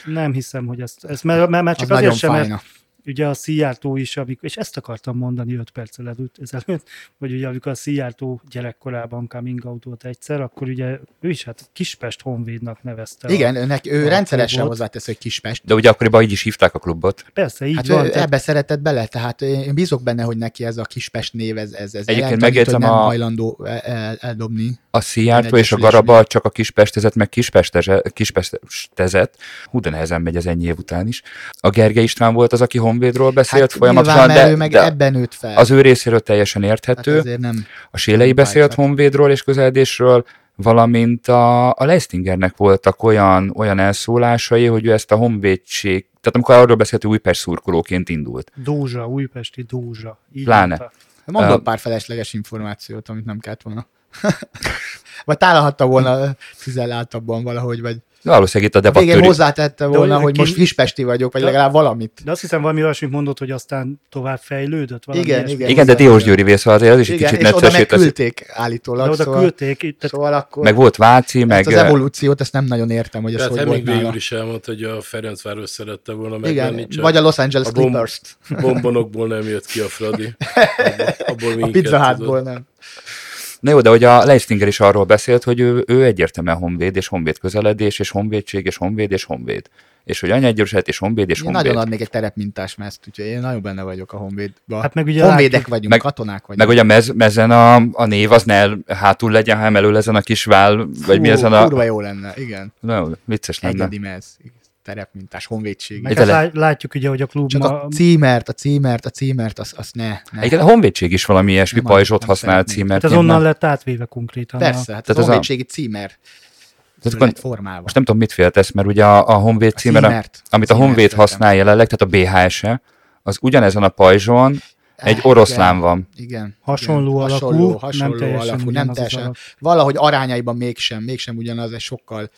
Nem hiszem, hogy ezt, ezt mert, mert, mert az csak nagyon azért sem, mert. Ugye a Szijjártó is, amikor, és ezt akartam mondani 5 perccel előtt, ezelőtt, hogy ugye amikor a Szijjártó gyerekkorában coming out volt egyszer, akkor ugye ő is hát Kispest Honvédnak nevezte. Igen, A, önnek, ő a rendszeresen klubot. hozzátesz, hogy Kispest. De ugye akkoriban így is hívták a klubot. persze, így Hát van. ő tehát- ebbe szeretett bele, tehát én bízok benne, hogy neki ez a Kispest név, ez, ez, ez Egyébként megjegyzem nem a- hajlandó el, el, eldobni. A Szijjártó és a. Garaba csak a Kispestezet, meg Kispesteze- Kispestezet. Hú, de nehezen megy ez ennyi év után is. A Gergely István volt az, aki Honvédról beszélt Hát folyamatosan, nyilván, de, ő meg de ebben nőtt fel. az ő részéről teljesen hát érthető. ezért nem. A Sélei nem beszélt bájtság. Honvédról és közeledésről, valamint a, a Leistingernek voltak olyan, olyan elszólásai, hogy ő ezt a honvédség, tehát amikor arról beszélt, hogy Újpest szurkolóként indult. Dózsa, újpesti Dózsa. Így Pláne. mondta. Mondok Ö, pár felesleges információt, amit nem kellett volna. vagy tálalhatta volna cizelláltabban valahogy, vagy Valószínűleg itt a a debattőri... hozzátette volna, hogy hogy ki- most Kispesti vagyok, vagy De- legalább valamit. De azt hiszem valami olyasmit mondott, hogy aztán tovább fejlődött. Valami Igen, igen. Igen, de Diós Győri szóval azért az is egy Igen, kicsit és oda meg neccesít. küldték De állítólag, oda szóval, küldték, itt, tehát szóval akkor Meg volt Váci, ezt meg... az evolúciót, ezt nem nagyon értem, hogy ez Tehát hogy volt Hemingway nála. úr is elmondta, hogy a Ferencváros szerette volna megvenni, Igen, csak vagy a Los Angeles a Clippers-t. bombonokból nem jött ki a Fradi. Abból, abból A minket Pizza tudod. Hutból nem. Na jó, de hogy a Leistinger is arról beszélt, hogy ő, ő egyértelműen honvéd, és honvéd közeledés, és honvédség, és honvéd, és honvéd. És hogy anyaggyőröset, és honvéd, és Én honvéd. nagyon adnék egy terepmintás mezt, úgyhogy én nagyon benne vagyok a Honvédban. Hát meg ugye Honvédek látjuk- vagyunk, meg- katonák vagyunk. Meg hogy a mez, mezen a, a név az ne hátul legyen, hanem elő ezen a kis vál, vagy mi Fú, ezen a... Kurva jó lenne, igen. Na, vicces lenne. Egyedi mez. Terepmintás, honvédség. Hát le- lá- látjuk ugye, hogy a klub Csak ma, a címert, a címert, a címert, azt az ne. ne. Egyébként a honvédség is valami ilyesmi Nem, pajzsot nem használ címert. hát ez onnan lett átvéve konkrétan. Persze, A, hát Tehát az az a- honvédségi címer. Tehát Tehát akkor- formálva. Most nem tudom, mit féltesz, mert ugye a, a honvéd A címer, címert. amit a Címert honvéd szeretem. használ jelenleg, tehát a BHS-e, az ugyanezen a pajzson egy Eh, oroszlán igen, van. Igen. Hasonló igen. alakú, hasonló, nem hasonló teljesen alakú, nem teljesen. alak. Valahogy arányaiban mégsem, mégsem ugyanaz, egy sokkal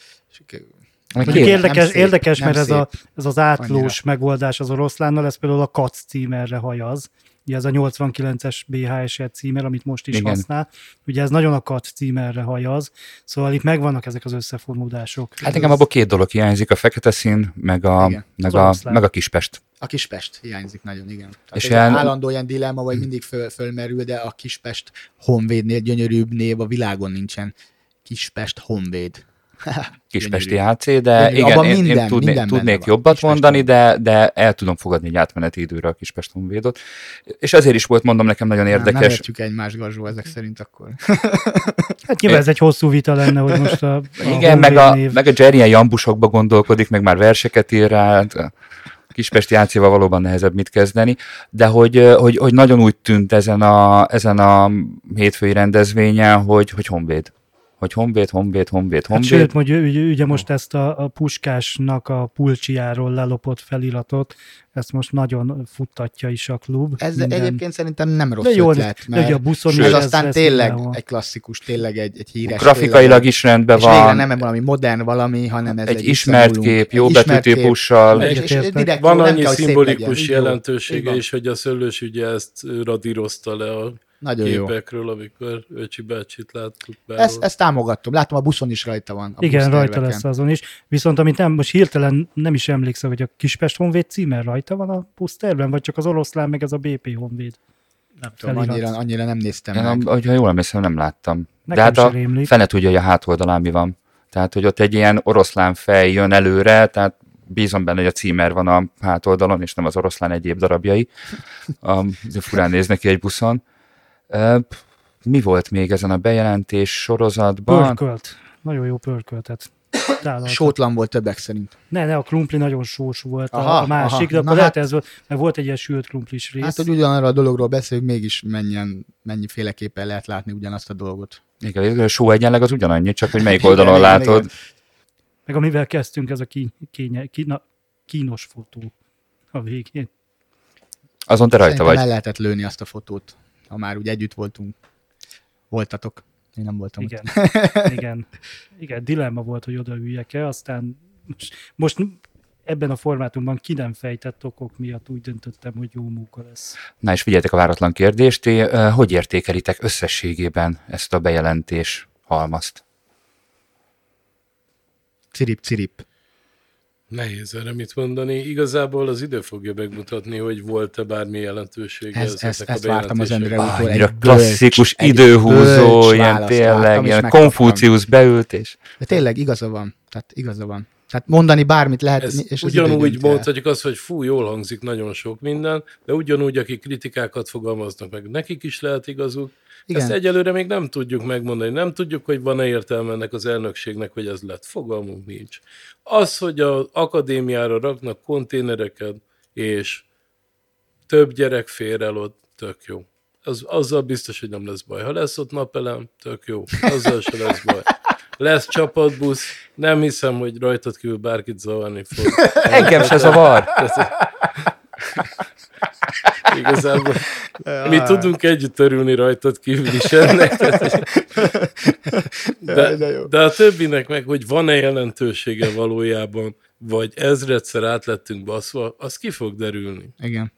Mondjuk Két- érdekes, szép, érdekes mert ez, a, ez az átlós megoldás az oroszlánnal, ez például a KAC címerre hajaz. Ugye ez a 89-es BHS címer, amit most is Igen. használ. Ugye ez nagyon a KAC címerre hajaz, szóval itt megvannak ezek az összefonódások. Hát nekem abból két dolog hiányzik, a fekete szín, meg a, Igen, meg a, oroszlán. meg a kispest. A Kispest hiányzik nagyon, igen. Tehát És ilyen- ilyen... állandó ilyen dilemma, vagy mindig föl, fölmerül, de a Kispest Honvédnél gyönyörűbb név a világon nincsen. Kispest Honvéd. Kispesti. HC, de Gyönyörű. igen, Abban én, én minden- tudnék, minden benne tudnék van. jobbat Kispest mondani, de, de el tudom fogadni egy átmeneti időre a Kispest Honvédot. És ezért is volt, mondom, nekem nagyon Nem, nem érdekes. értjük egymást, Gazsó, ezek szerint akkor. Hát nyilván ez egy hosszú vita lenne, hogy most a, a Igen, meg a, név- meg a Jerry jambusokba gondolkodik, meg már verseket ír rá, hát Kispesti AC-val valóban nehezebb mit kezdeni, de hogy, hogy, hogy nagyon úgy tűnt ezen a, ezen a hétfői rendezvényen, hogy, hogy Honvéd. Hogy Honvéd, Honvéd, Honvéd, Hát Honvéd. sőt, hogy ugye, ugye most ezt a, a puskásnak a pulcsiáról lelopott feliratot, ezt most nagyon futtatja is a klub. Ez Minden- egyébként szerintem nem rossz de jó, ötlet, de ugye a mert buszon Sőt, is ez ez aztán lesz tényleg mindenhol. egy klasszikus, tényleg egy, egy híres. Grafikailag tényleg, is rendben és van, nem valami modern valami, hanem ez egy egy, ismert kép, jó. És, és Egyetértek. direkt Van annyi szimbolikus jelentősége van. is, hogy a Szöllős ugye ezt radírozta le a Nagyon jó. képekről, amikor Öcsi bácsit láttuk be. Ezt, ezt támogattam. Látom, a buszon is rajta van. A Igen, rajta lesz azon is. Viszont amit nem, most hirtelen nem is emlékszem, hogy a Kispest Honvéd címen rajta van a puszterben, vagy csak az oroszlán, meg ez a BP Honvéd. Nem tudom, felirat. annyira, annyira nem néztem Én, meg. hogyha jól emlékszem, nem láttam. De Nekem hát se a fene tudja, hogy a hátoldalán mi van. Tehát, hogy ott egy ilyen oroszlán fej jön előre, tehát bízom benne, hogy a címer van a hátoldalon, és nem az oroszlán egyéb darabjai. Um, furán néz neki egy buszon. Mi volt még ezen a bejelentés sorozatban? Pörkölt. Nagyon jó pörköltet. tálaltak. Sótlan volt többek szerint. Ne, ne, a krumpli nagyon sós volt Aha, a, a másik, aha. de akkor Na lehet hát- ez volt, mert volt egy ilyen sült krumplis rész. Hát, hogy ugyanarra a dologról beszélünk, mégis mennyien, mennyiféleképpen lehet látni ugyanazt a dolgot. Igen, a só egyenleg az ugyanannyi, csak hogy melyik oldalon igen, látod. igen. Meg amivel kezdtünk, ez a ki, kénye, ki, na, kínos fotó a végén. Azon te rajta Szerintem vagy. el lehetett lőni azt a fotót, ha már úgy együtt voltunk. Voltatok. Én nem voltam Igen, ott. igen, igen, dilemma volt, hogy odaüljek-e, aztán most, ebben a formátumban ki nem fejtett okok miatt úgy döntöttem, hogy jó munka lesz. Na és figyeljetek a váratlan kérdést, ti, hogy értékelitek összességében ezt a bejelentés halmazt? Cirip, cirip. Nehéz erre mit mondani. Igazából az idő fogja megmutatni, hogy volt-e bármi jelentősége Ez, ez, ezeknek ezt a vártam az Endre. Annyira egy bölcs- klasszikus egy időhúzó, bölcs ilyen tényleg, ilyen. Konfúciusz beült, és De tényleg igaza van. Tehát igaza van. Tehát mondani bármit lehet, Ez és az ugyanúgy mondhatjuk azt, hogy fú, jól hangzik nagyon sok minden, de ugyanúgy, akik kritikákat fogalmaznak meg, nekik is lehet igazuk. Igen. Ezt egyelőre még nem tudjuk megmondani. Nem tudjuk, hogy van-e értelme ennek az elnökségnek, hogy ez lett. Fogalmunk nincs. Az, hogy az akadémiára raknak konténereket, és több gyerek fér el ott, tök jó. Az, azzal biztos, hogy nem lesz baj. Ha lesz ott napelem, tök jó. Azzal se lesz baj. Lesz csapatbusz, nem hiszem, hogy rajtad kívül bárkit zavarni fog. engem se zavar. Igazából mi tudunk együtt örülni rajtad kívül is ennek. tehát- De, de a többinek meg, hogy van-e jelentősége valójában, vagy ezredszer átlettünk baszva, az ki fog derülni. Igen.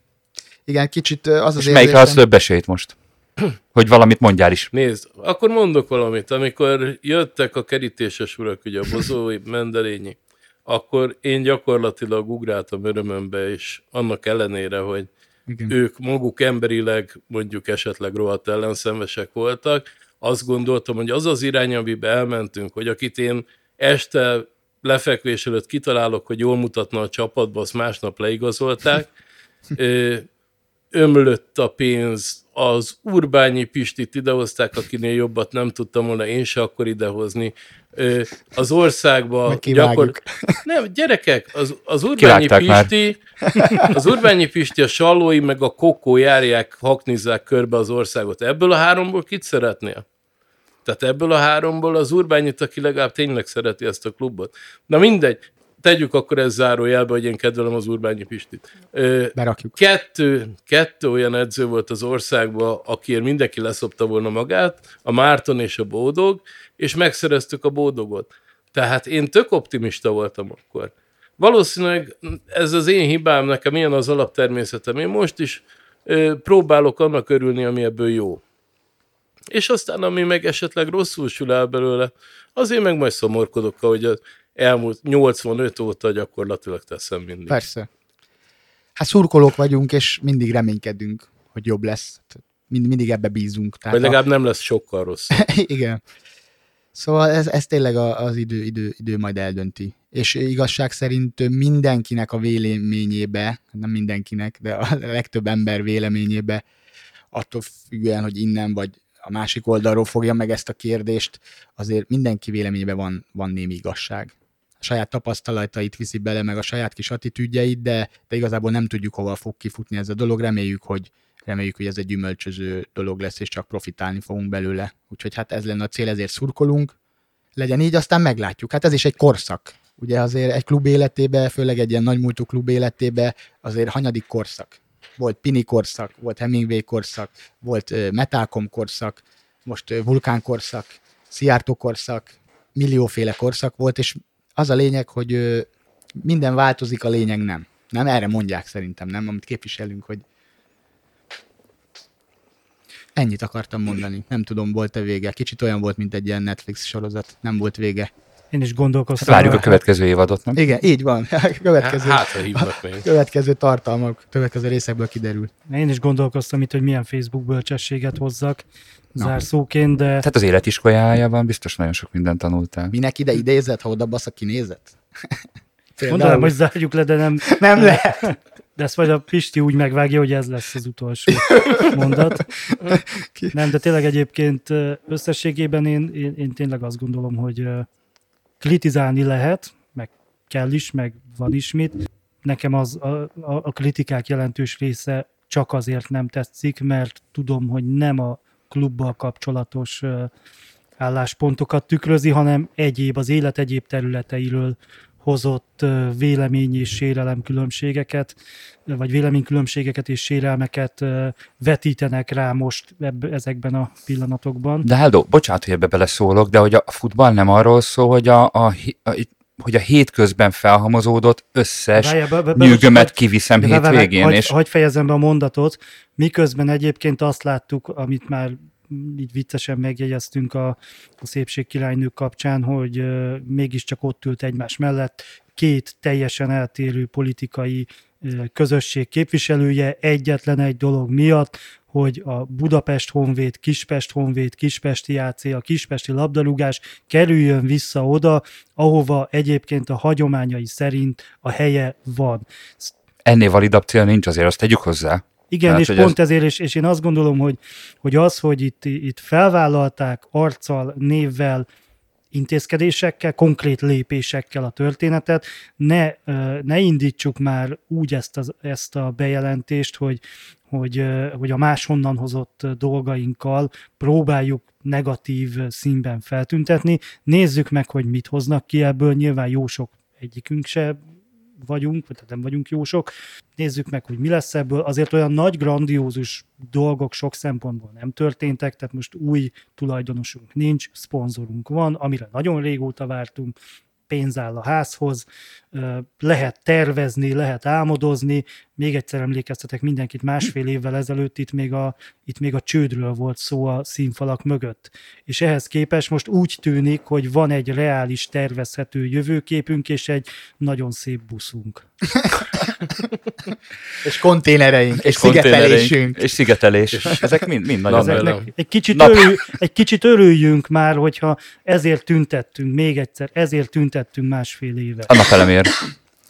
Igen, kicsit az az És melyikre adsz érzésem- több esélyt most? Hogy valamit mondjál is. Nézd, akkor mondok valamit. Amikor jöttek a kerítéses urak, ugye a bozói, mendelényi, akkor én gyakorlatilag ugráltam örömömbe, és annak ellenére, hogy Igen. ők maguk emberileg mondjuk esetleg rohadt ellenszenvesek voltak, azt gondoltam, hogy az az irány, amibe elmentünk, hogy akit én este lefekvés előtt kitalálok, hogy jól mutatna a csapatba, azt másnap leigazolták, ömlött a pénz, az Urbányi Pistit idehozták, akinél jobbat nem tudtam volna én se akkor idehozni. Az országba kivágjuk. Nem, gyerekek, az, az Urbányi már. Pisti, az Urbányi Pisti, a Sallói meg a Kokó járják, haknizzák körbe az országot. Ebből a háromból kit szeretnél? Tehát ebből a háromból az Urbányit, aki legalább tényleg szereti ezt a klubot. Na mindegy, tegyük akkor ez zárójelbe, hogy én kedvelem az Urbányi Pistit. Berakjuk. kettő, kettő olyan edző volt az országban, akiért mindenki leszopta volna magát, a Márton és a Bódog, és megszereztük a Bódogot. Tehát én tök optimista voltam akkor. Valószínűleg ez az én hibám, nekem ilyen az alaptermészetem. Én most is próbálok annak örülni, ami ebből jó. És aztán, ami meg esetleg rosszul sül el belőle, azért meg majd szomorkodok, hogy az elmúlt 85 óta gyakorlatilag teszem mindig. Persze. Hát szurkolók vagyunk, és mindig reménykedünk, hogy jobb lesz. Mind, mindig ebbe bízunk. Tehát Vagy legalább nem lesz sokkal rossz. a... Igen. Szóval ez, ez tényleg a- az idő, idő, idő majd eldönti. És igazság szerint mindenkinek a véleményébe, nem mindenkinek, de a legtöbb ember véleményébe, attól függően, hogy innen vagy a másik oldalról fogja meg ezt a kérdést, azért mindenki véleményében van, van némi igazság. A saját tapasztalatait viszi bele, meg a saját kis attitűdjeit, de, de igazából nem tudjuk, hova fog kifutni ez a dolog. Reméljük, hogy reméljük, hogy ez egy gyümölcsöző dolog lesz, és csak profitálni fogunk belőle. Úgyhogy hát ez lenne a cél, ezért szurkolunk. Legyen így, aztán meglátjuk. Hát ez is egy korszak. Ugye azért egy klub életébe, főleg egy ilyen nagymúltú klub életébe, azért hanyadik korszak. Volt Pini korszak, volt Hemingway korszak, volt Metalcom korszak, most Vulkán korszak, Szijjártó korszak, millióféle korszak volt, és az a lényeg, hogy minden változik, a lényeg nem. Nem, erre mondják szerintem, nem, amit képviselünk, hogy ennyit akartam mondani. Nem tudom, volt-e vége. Kicsit olyan volt, mint egy ilyen Netflix sorozat. Nem volt vége. Én is Hát gondolkoztam. várjuk a következő évadot, nem? Igen, így van. Következő, Hát, hívnak még. következő tartalmak, következő részekből kiderül. Én is gondolkoztam itt, hogy milyen Facebook bölcsességet hozzak Na. zárszóként, de Tehát az életiskolájában biztos nagyon sok mindent tanultál. Minek ide idézett, ha oda basz a kinézet? mondanám, hogy zárjuk le, de nem, Nem lehet. de ezt majd a Pisti úgy megvágja, hogy ez lesz az utolsó mondat. Nem, de tényleg egyébként összességében én, én, én tényleg azt gondolom, hogy kritizálni lehet, meg kell is, meg van is mit. Nekem az a, a, a kritikák jelentős része csak azért nem tetszik, mert tudom, hogy nem a klubbal kapcsolatos álláspontokat tükrözi, hanem egyéb, az élet egyéb területeiről hozott vélemény és sérelem különbségeket, vagy véleménykülönbségeket és sérelmeket vetítenek rá most ebb, ezekben a pillanatokban. De Aldo, bocsánat, hogy ebbe beleszólok, de hogy a futball nem arról szól, hogy a, a, a hogy a hétközben felhamozódott összes Várjál, be- be- be- nyűgömet kiviszem hétvégén, hagy, és hagy fejezem be a mondatot, miközben egyébként azt láttuk, amit már így viccesen megjegyeztünk a, a szépség királynők kapcsán, hogy uh, mégiscsak ott ült egymás mellett két teljesen eltérő politikai közösség képviselője egyetlen egy dolog miatt, hogy a Budapest Honvéd, Kispest Honvéd, Kispesti AC, a Kispesti labdarúgás kerüljön vissza oda, ahova egyébként a hagyományai szerint a helye van. ennél validabb cél nincs azért, azt tegyük hozzá. Igen, Tehát, és pont ezért, és, és én azt gondolom, hogy, hogy az, hogy itt, itt felvállalták arccal, névvel, intézkedésekkel, konkrét lépésekkel a történetet, ne, ne indítsuk már úgy ezt, az, ezt a bejelentést, hogy, hogy, hogy a máshonnan hozott dolgainkkal próbáljuk negatív színben feltüntetni. Nézzük meg, hogy mit hoznak ki ebből, nyilván jó sok egyikünk se vagyunk, vagy nem vagyunk jó sok. Nézzük meg, hogy mi lesz ebből. Azért olyan nagy, grandiózus dolgok sok szempontból nem történtek, tehát most új tulajdonosunk nincs, szponzorunk van, amire nagyon régóta vártunk, pénz áll a házhoz, lehet tervezni, lehet álmodozni. Még egyszer emlékeztetek mindenkit, másfél évvel ezelőtt itt még, a, itt még a csődről volt szó a színfalak mögött. És ehhez képest most úgy tűnik, hogy van egy reális tervezhető jövőképünk, és egy nagyon szép buszunk. És konténereink, és, konténereink, szigetelésünk. És szigetelés. Ezek mind, mind nagyon. Ezeknek egy kicsit, Nap. örül, egy kicsit örüljünk már, hogyha ezért tüntettünk, még egyszer, ezért tüntettünk másfél éve. A napelemér,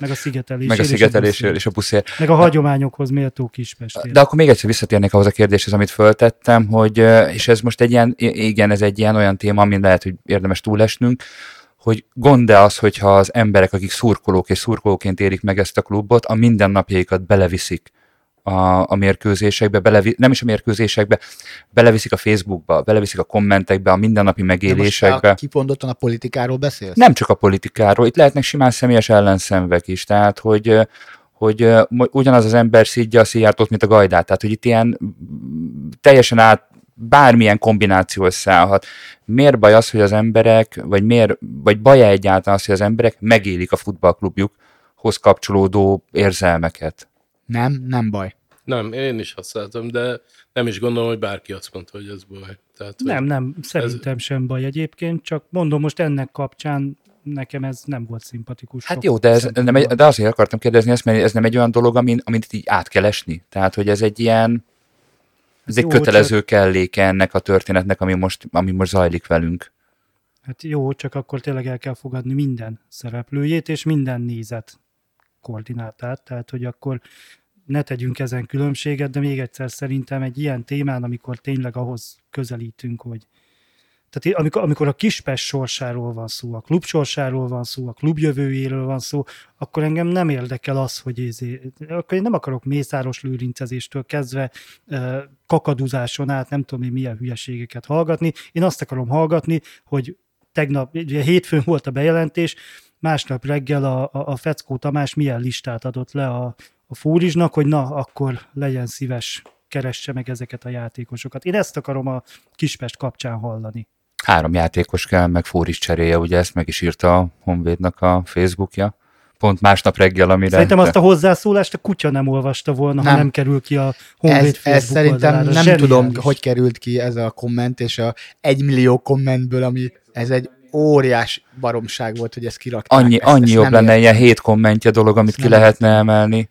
Meg a szigetelésért. meg a és szigetelésért és a buszért. Meg a hagyományokhoz méltó Kispestért. De akkor még egyszer visszatérnék ahhoz a kérdéshez, amit föltettem, hogy, és ez most egy ilyen, igen, ez egy ilyen olyan téma, amin lehet, hogy érdemes túlesnünk, hogy gond-e az, hogyha az emberek, akik szurkolók és szurkolóként érik meg ezt a klubot, a mindennapjaikat beleviszik a, a mérkőzésekbe, belevi, nem is a mérkőzésekbe, beleviszik a Facebookba, beleviszik a kommentekbe, a mindennapi De most megélésekbe. a- politikáról beszélsz? Nem csak a politikáról, itt lehetnek simán személyes ellenszenvek is, tehát hogy, hogy ugyanaz az ember szídja a szijjártót, mint a gajdát, tehát hogy itt ilyen teljesen át bármilyen kombináció összeállhat. Miért baj az, hogy az emberek, vagy, miért, vagy baj egyáltalán az, hogy az emberek megélik a futballklubjukhoz kapcsolódó érzelmeket? Nem, nem baj. Nem, én is használtam, de nem is gondolom, hogy bárki azt mondta, hogy ez baj. Tehát, Nem, nem, szerintem sem baj egyébként, csak mondom most ennek kapcsán nekem ez nem volt szimpatikus. Hát jó, de, ez nem egy, de azért akartam kérdezni ezt, mert ez nem egy olyan dolog, amin, amit így át kell esni. Tehát, hogy ez egy ilyen, ez egy Jó, kötelező kelléke ennek a történetnek, ami most, ami most zajlik velünk. Hát jó, csak akkor tényleg el kell fogadni minden szereplőjét és minden nézet koordinátát, tehát hogy akkor ne tegyünk ezen különbséget, de még egyszer szerintem egy ilyen témán, amikor tényleg ahhoz közelítünk, hogy tehát amikor, amikor a Kispest sorsáról van szó, a klub sorsáról van szó, a klub jövőjéről van szó, akkor engem nem érdekel az, hogy izé, akkor én nem akarok mészáros lőrincezéstől kezdve kakaduzáson át, nem tudom én milyen hülyeségeket hallgatni. Én azt akarom hallgatni, hogy tegnap, ugye hétfőn volt a bejelentés, másnap reggel a, a, a Feckó Tamás milyen listát adott le a, a Fórizsnak, hogy na, akkor legyen szíves, keresse meg ezeket a játékosokat. Én ezt akarom a Kispest kapcsán hallani. Három játékos kell, meg Fóris cseréje, ugye ezt meg is írta a Honvédnak a Facebookja. Pont másnap reggel, amire... Szerintem azt a hozzászólást a kutya nem olvasta volna, nem. ha Nem. kerül ki a Honvéd Ez, Facebook ez szerintem oldalára. nem Zseniális. tudom, hogy került ki ez a komment, és a egymillió kommentből, ami ez egy óriás baromság volt, hogy ezt kirakták. Annyi, ezt, annyi ezt jobb lenne értem. ilyen hét kommentje dolog, amit ki lehetne emelni.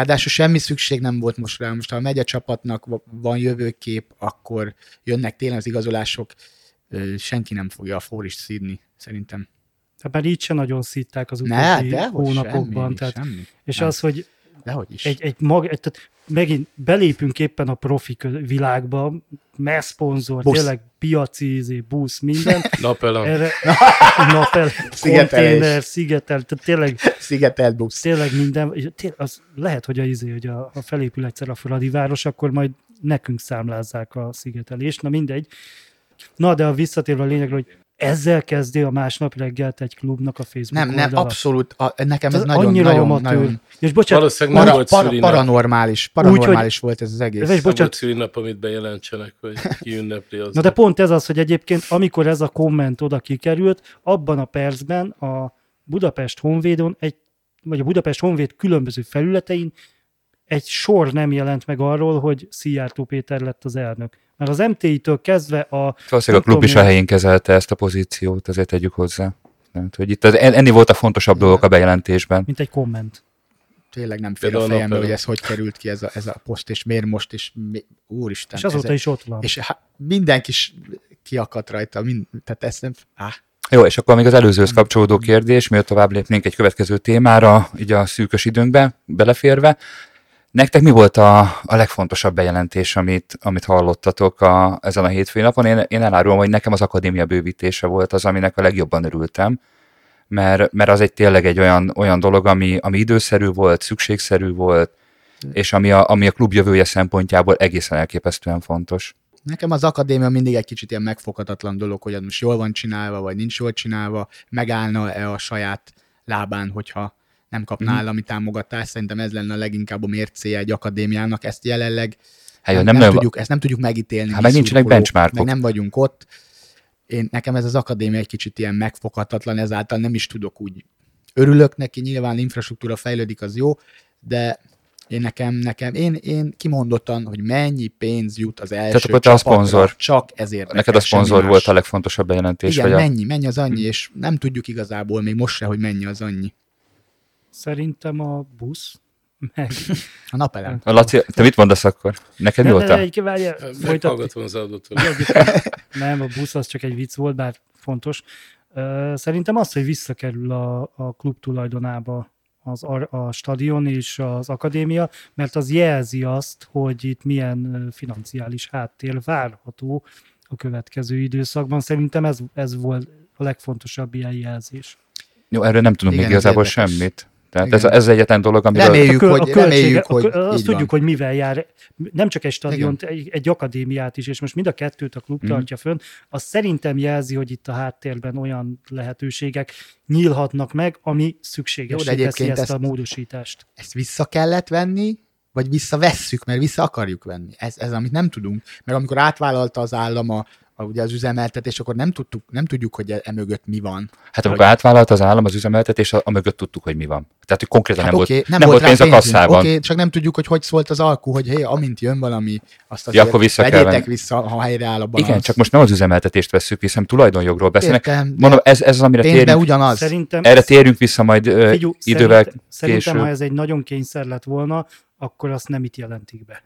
Ráadásul semmi szükség nem volt most rá. Most ha megy a csapatnak, va- van jövőkép, akkor jönnek tényleg az igazolások, senki nem fogja a Fórist szídni, szerintem. Hát már így se nagyon szítták az utóbbi hónapokban. semmi, tehát, semmi. és Nem. az, hogy Dehogy is. egy, egy mag, egy, tehát megint belépünk éppen a profi világba, messzponzor, Busz. tényleg piaci, izé, busz, minden. Napelem. Erre napel, konténer, szigetel, tehát tényleg, Szigetelt busz. tényleg minden, és té- az lehet, hogy a, izé, hogy a, a felépül egyszer a Fradi város, akkor majd nekünk számlázzák a szigetelést, na mindegy. Na, de a visszatérve a lényegre, hogy ezzel kezdi a másnap reggelt egy klubnak a Facebook Nem, nem, oldala. abszolút. A, nekem ez Ez nagyon, annyira nagyon, amatőr. nagyon És bocsánat, Valószínűleg nem para, volt para, szülinap. paranormális, paranormális volt ez az egész. És Nem bocsánat, volt szülinap, amit bejelentsenek, hogy ki ünnepli az. Na de pont ez az, hogy egyébként amikor ez a komment oda kikerült, abban a percben a Budapest Honvédon, egy, vagy a Budapest Honvéd különböző felületein egy sor nem jelent meg arról, hogy Szijjártó Péter lett az elnök. Mert az MTI-től kezdve a... Valószínűleg a klub is a helyén kezelte ezt a pozíciót, ezért tegyük hozzá. Tehát, hogy itt az, en- ennél volt a fontosabb dolgok a bejelentésben. mint egy komment. Tényleg nem fér a fejembe, hogy ez hogy került ki ez a, ez a poszt, és miért most, és mi, úristen. És azóta ez, is ott van. És há, mindenki is kiakadt rajta, mind, tehát ezt nem... Á, Jó, és akkor még az előzőhöz kapcsolódó kérdés, mielőtt tovább lépnénk egy következő témára, így a szűkös időnkbe beleférve. Nektek mi volt a, a legfontosabb bejelentés, amit, amit hallottatok a, ezen a hétfői napon? Én, én elárulom, hogy nekem az akadémia bővítése volt az, aminek a legjobban örültem, mert, mert az egy tényleg egy olyan, olyan dolog, ami, ami időszerű volt, szükségszerű volt, és ami a, ami a klub jövője szempontjából egészen elképesztően fontos. Nekem az akadémia mindig egy kicsit ilyen megfoghatatlan dolog, hogy most jól van csinálva, vagy nincs jól csinálva, megállna-e a saját lábán, hogyha nem kapná Mhm. állami támogatást. Szerintem ez lenne a leginkább a mércéje egy akadémiának. Ezt jelenleg Hát, nem, nem, nem, tudjuk, ezt nem tudjuk megítélni. Hát meg nincsenek benchmarkok. Meg nem vagyunk ott. Én, nekem ez az akadémia egy kicsit ilyen megfoghatatlan, ezáltal nem is tudok úgy örülök neki, nyilván infrastruktúra fejlődik, az jó, de én nekem, nekem, én, én kimondottan, hogy mennyi pénz jut az első akkor te a szponzor. Csak ezért. neked a szponzor volt a legfontosabb bejelentés. Igen, vagy a... mennyi, mennyi az annyi, és nem tudjuk igazából még most se, hogy mennyi az annyi. Szerintem a busz, meg... A napelem. A Laci, te mit mondasz akkor? Neked mi Ne, volt ne, a... egy, várjál, folytat, Meghallgatom az. Egyébként Nem, a busz az csak egy vicc volt, bár fontos. Szerintem az, hogy visszakerül a, a klub tulajdonába az, a stadion és az akadémia, mert az jelzi azt, hogy itt milyen financiális háttér várható a következő időszakban. Szerintem ez, ez volt a legfontosabb ilyen jelzés. Jó, erről nem tudunk Igen, még igazából érdekes. semmit. Tehát Igen. ez, ez az egyetlen dolog, amiről... Reméljük, a, hogy, a költsége, reméljük, hogy a, azt tudjuk, van. hogy mivel jár, nem csak egy stadiont, egy, egy akadémiát is, és most mind a kettőt a klub Mhm. tartja fönn, az szerintem jelzi, hogy itt a háttérben olyan lehetőségek nyílhatnak meg, ami szükséges Jó, teszi egyébként ezt a ezt- módosítást. ezt vissza kellett venni, vagy visszavesszük, mert vissza akarjuk venni. Ez, ez amit nem tudunk. Mert amikor átvállalta az állam a, ugye az üzemeltetés, akkor nem, tudtuk, nem tudjuk, hogy e, emögött mi van. Hát amikor átvállalt az állam az üzemeltetés, mögött tudtuk, hogy mi van. Tehát, hogy konkrétan Hát nem, oké, volt, nem, volt rá pénz a kasszában. Oké, csak nem tudjuk, hogy hogy szólt az alkú, hogy hé, amint jön valami, azt Ja, azért akkor vissza kell vegyétek venni. vissza, ha helyreáll a balansz. Igen, csak most nem az üzemeltetést veszük hanem tulajdonjogról beszélnek. Értem, Mondom, ez, ez az, amire térünk, ugyanaz. Szerintem, erre térünk vissza majd figyú, idővel szerintem, szerintem, később. ha ez egy nagyon kényszer lett volna, akkor azt nem itt jelentik be.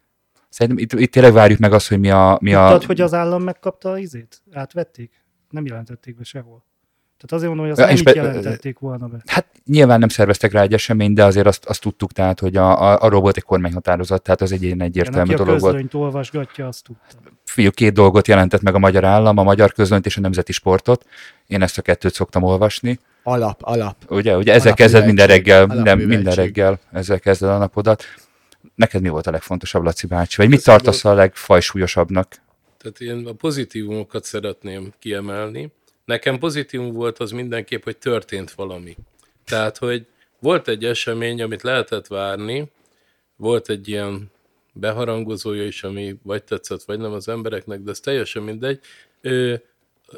Szerintem itt, itt tényleg várjuk meg azt, hogy mi a... Mi a Tudtad, hogy az állam megkapta az izét? Átvették? Nem jelentették be sehol. Tehát azért mondom, hogy azt Ja, nem be- jelentették volna be. Hát nyilván nem szerveztek rá egy eseményt, de azért azt, azt tudtuk, tehát, hogy a, a, arról volt egy kormányhatározat, tehát az egy egyértelmű aki a dolog volt. közlönyt olvasgatja, azt tudta. Fiú, két dolgot jelentett meg a magyar állam, a magyar közlönyt és a nemzeti sportot. Én ezt a kettőt szoktam olvasni. Alap, alap. Ugye, ugye ezzel kezded minden reggel, minden, minden reggel ezzel kezded a napodat. Neked mi volt a legfontosabb, Laci bácsi? Vagy mit Köszönöm. tartasz a legfajsúlyosabbnak? Tehát én a pozitívumokat szeretném kiemelni. Nekem pozitívum volt az mindenképp, hogy történt valami. Tehát, hogy volt egy esemény, amit lehetett várni, volt egy ilyen beharangozója is, ami vagy tetszett, vagy nem az embereknek, de ez teljesen mindegy.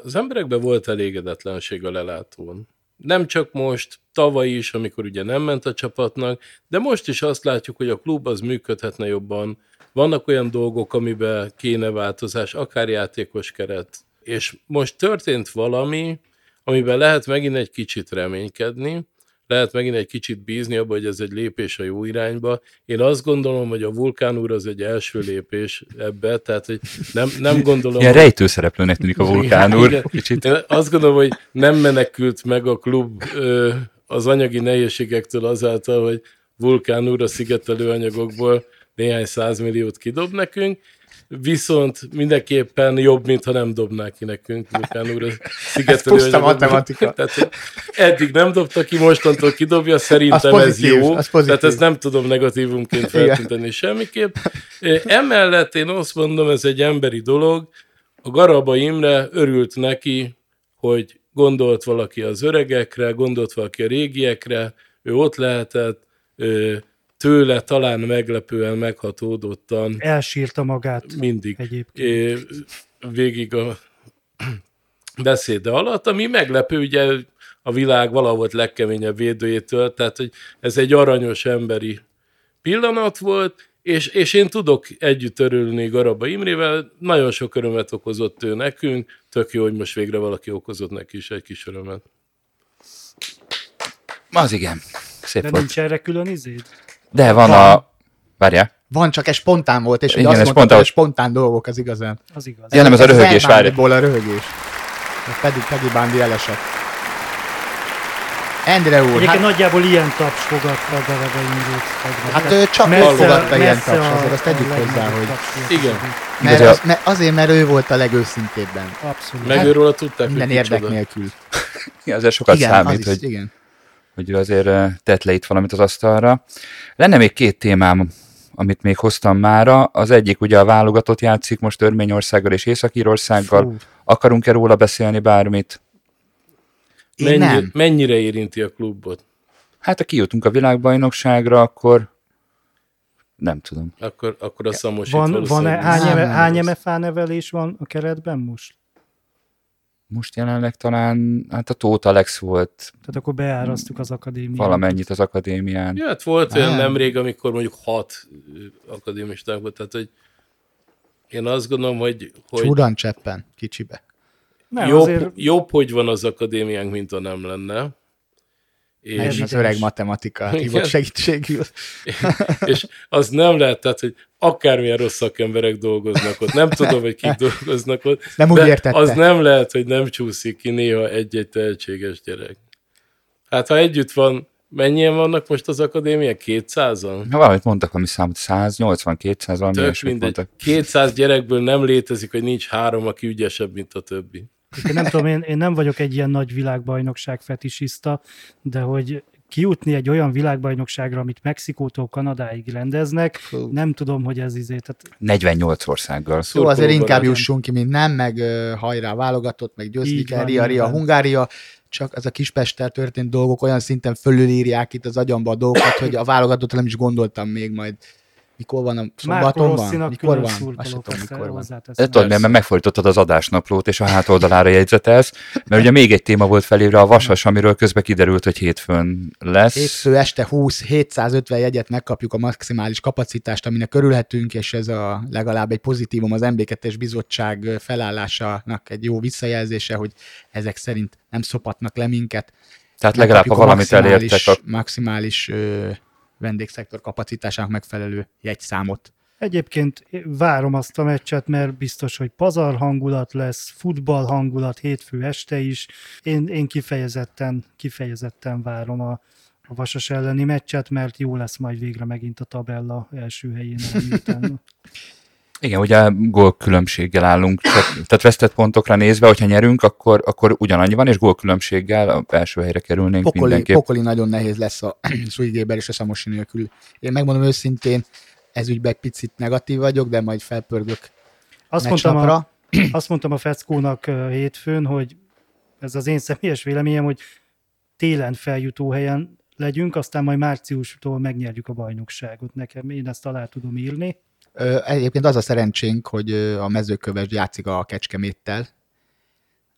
Az emberekben volt elégedetlenség a lelátón. Nem csak most, tavaly is, amikor ugye nem ment a csapatnak, de most is azt látjuk, hogy a klub az működhetne jobban. Vannak olyan dolgok, amiben kéne változás, akár játékos keret. És most történt valami, amiben lehet megint egy kicsit reménykedni, lehet megint egy kicsit bízni abba, hogy ez egy lépés a jó irányba. Én azt gondolom, hogy a vulkán úr az egy első lépés ebbe, tehát hogy nem, nem gondolom, Ilyen rejtőszereplőnek tűnik a vulkán úr. igen. Kicsit. én azt gondolom, hogy nem menekült meg a klub ö, az anyagi nehézségektől azáltal, hogy Vulkán úr a szigetelő anyagokból néhány százmilliót kidob nekünk, viszont mindenképpen jobb, mintha nem dobnák ki nekünk Vulkán úr a szigetelő anyagokból. matematika. Tehát, eddig nem dobta ki, mostantól kidobja, szerintem Az ez pozitív, jó. az pozitív. Tehát ezt nem tudom negatívumként feltüntetni semmiképp. Emellett én azt mondom, ez egy emberi dolog, a Garaba Imre örült neki, hogy gondolt valaki az öregekre, gondolt valaki a régiekre, ő ott lehetett, tőle talán meglepően, meghatódottan Elsírta magát mindig egyébként. végig a beszéde alatt, ami meglepő, ugye a világ valahol legkeményebb védőjétől, tehát hogy ez egy aranyos emberi pillanat volt, és, és én tudok együtt örülni Garaba Imrével, nagyon sok örömet okozott ő nekünk, tök jó, hogy most végre valaki okozott neki is egy kis örömet. Az igen. Szép De volt. nincs erre külön izéd? De van Van. a... Várjál. Van, csak ez spontán volt, és Igen, azt mondtad, spontán hogy a spontán dolgok az igazán. Az igaz. Ja, nem, ez a röhögés, várj. a röhögés. Pedig Peggy Bándi elesett. Endre úr, Egyébként hát, nagyjából ilyen taps fogadta a tegnap. hát ő csak Messze- fogadta ilyen messze taps, a- azért azt tegyük a hozzá, hogy. Igen. mert az, mert azért, mert ő volt a legőszintébbben. Abszolút. Meg Hát, őről tudták, Minden érdek nélkül. Ja, azért sokat igen, számít, az hogy, is, igen. hogy azért tett le itt valamit az asztalra. Lenne még két témám, amit még hoztam mára. Az egyik ugye a válogatott játszik most Örményországgal és Észak-Írországgal. Akarunk-e róla beszélni bármit? Én Mennyi, nem. mennyire érinti a klubot? Hát, ha kijutunk a világbajnokságra, akkor nem tudom. Akkor, akkor a szamosít Van, van valószínűleg. hány, Nem, eme, nem hány. MFA nevelés van a keretben most? Most jelenleg talán, hát a Tóth Alex volt Tehát akkor beárasztuk az akadémiát. valamennyit az akadémián. Ja, hát volt olyan Nem. nemrég, amikor mondjuk hat akadémistánk volt, tehát hogy én azt gondolom, hogy, hogy Csúran cseppen, kicsibe. Nem, jobb, azért jobb, hogy van az akadémiánk, mint ha nem lenne. És, Ez az öreg matematika hívott segítségül. és az nem lehet, tehát, hogy akármilyen rossz szakemberek dolgoznak ott, nem tudom, hogy kik dolgoznak ott, Nem úgy értette. az nem lehet, hogy nem csúszik ki néha egy-egy tehetséges gyerek. Hát ha együtt van, mennyien vannak most az akadémián? 200-an? Ha valamit mondtak, ami számot 180, 200, valami Tök mindegy. mondtak. 200 gyerekből nem létezik, hogy nincs három, aki ügyesebb, mint a többi. Én nem tudom, én, én nem vagyok egy ilyen nagy világbajnokság fetisista, de hogy kijutni egy olyan világbajnokságra, amit Mexikótól Kanadáig rendeznek, Fú. nem tudom, hogy ez izé, tehát 48 országgal. Jó, azért inkább legyen. jussunk ki, mint nem, meg hajrá válogatott, meg győzni kell, Ria, Ria. Hungária, csak ez a Kispesttel történt dolgok olyan szinten fölülírják itt az agyamba a dolgokat, hogy a válogatott nem is gondoltam még majd Mikor van a szombaton van? Mikor van? Azt sem tudom, mikor van. Ez tudod, mert mert megfordítottad az adásnaplót, és a hátoldalára jegyzetelsz, mert ugye még egy téma volt felírva, a vasas, amiről közben kiderült, hogy hétfőn lesz. Hétfő este 20, 750 jegyet megkapjuk a maximális kapacitást, aminek örülhetünk, és ez a legalább egy pozitívum az MB2-es bizottság felállásának egy jó visszajelzése, hogy ezek szerint nem szopatnak le minket. Tehát legalább, ha valamit elértek, maximális, a... maximális ö, vendégszektor kapacitásának megfelelő jegyszámot. Egyébként várom azt a meccset, mert biztos, hogy pazar hangulat lesz, futball hangulat hétfő este is. Én, én kifejezetten, kifejezetten várom a, a Vasas elleni meccset, mert jó lesz majd végre megint a tabella első helyén. Igen, ugye gól különbséggel állunk, csak, tehát vesztett pontokra nézve, hogyha nyerünk, akkor, akkor ugyanannyi van, és gól különbséggel a első helyre kerülnénk Pokoli, mindenképp. pokoli nagyon nehéz lesz a Sui Géber és a Samosi nélkül. Én megmondom őszintén, ez ügyben egy picit negatív vagyok, de majd felpörgök Azt mondtam, a, azt mondtam a Feckónak hétfőn, hogy ez az én személyes véleményem, hogy télen feljutó helyen legyünk, aztán majd márciustól megnyerjük a bajnokságot. Nekem én ezt alá tudom írni. Egyébként az a szerencsénk, hogy a mezőköves játszik a Kecskeméttel.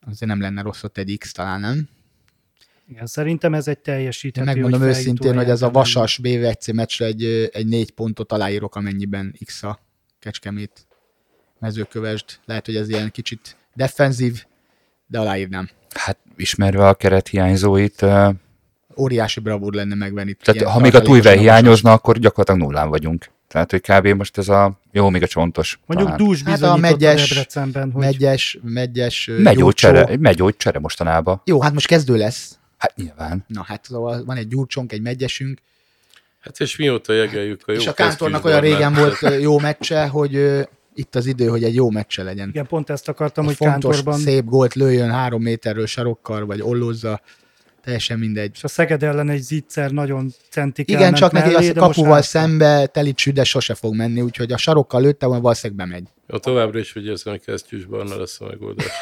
Azért nem lenne rossz ott egy X, talán nem. Igen, szerintem ez egy Én teljesíthető. megmondom hogy őszintén, hogy ez a Vasas BVC meccsre egy, egy négy pontot aláírok, amennyiben X a Kecskemét mezőkövesd. Lehet, hogy ez ilyen kicsit defenzív, de aláírnám. Hát ismerve a keret hiányzóit, Óriási bravúr lenne megvenni. tehát ha még a tújvel hiányozna, akkor gyakorlatilag nullán vagyunk. Tehát, hogy kb. most ez a, jó, még a csontos. Mondjuk talán. dús Hát a megyes- Debrecenben, hogy Megyes, megyes, ö, Megyó Gyurcsó. csere, megyó csere mostanában. Jó, hát most kezdő lesz. Hát nyilván. Na hát szóval van egy gyurcsonk, egy megyesünk, Hát és mióta jegeljük a jó és a Kántornak olyan régen volt jó meccse, hogy itt az idő, hogy egy jó meccse legyen. igen, pont ezt akartam, Egy hogy fontos, Kántorban, szép gólt lőjön három méterről sarokkal, vagy ollózza, teljesen mindegy. és a Szeged ellen egy zicser nagyon centik Igen, csak neki mellé, a de most kapuval szembe teli csüde sose fog menni, úgyhogy a sarokkal lőtte, volna valószínűleg bemegy. Jó, továbbra is érzem, hogy kesztyűs barna lesz a megoldás.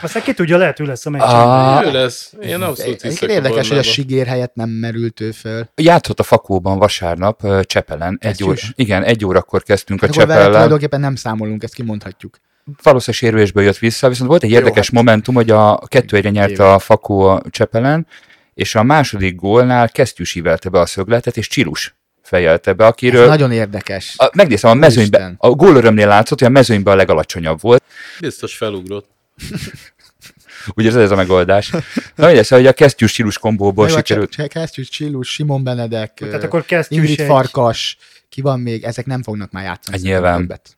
Aztán ki tudja, lehet, ő lesz a meccs. A, Ő lesz. Én abszolút hiszek érdekes, hogy a sigér helyett nem merült ő föl. játszott a Fakóban vasárnap, Csepelen. Egy óra, igen, egy órakor kezdtünk a Csepellel. tulajdonképpen nem számolunk, ezt kimondhatjuk. Valószínűleg sérülésből jött vissza, viszont volt egy Jó, érdekes hát- momentum, hogy a kettő egyre nyerte a Fakó a Csepelen, és a második gólnál Kesztyűs ívelte be a szögletet, és Csilus fejelte be, Ez akiről nagyon érdekes. a, megnéztem a mezőnyben, Úristen. a gólörömnél látszott, hogy a mezőnyben a legalacsonyabb volt, Biztos felugrott. ugye ez, ez a megoldás. Na mindegy, szóval, hogy a Kesztyűs Csilus kombóból sikerült. Cse- Kesztyűs, Csillus, Simon Benedek, Tehát akkor Ingrid egy- Farkas, ki van még, ezek nem fognak már játszani. Hát nyilván. Többet.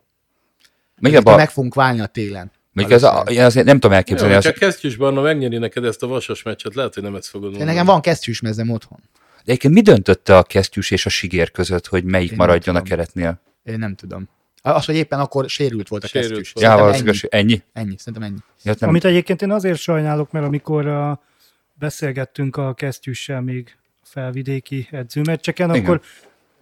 Még abba, meg fogunk válni a télen. még ez a, én azért nem tudom Jó, elképzelni. hogyha Az, kesztyűs barna megnyeri neked ezt a vasas meccset, lehet, hogy nem ezt fogod De mondani. nekem van kesztyűs mezem otthon. de egyébként mi döntötte a Kesztyűs és a Sigér között, hogy melyik Én maradjon a keretnél? Én nem tudom. Az, hogy éppen akkor sérült volt a Sérült kesztyűs. valószínűleg ennyi. ennyi. ennyi, szerintem ennyi. Ja, nem, Amit egyébként én azért sajnálok, mert amikor a, beszélgettünk a kesztyűssel még a felvidéki edzőmeccseken, Igen. akkor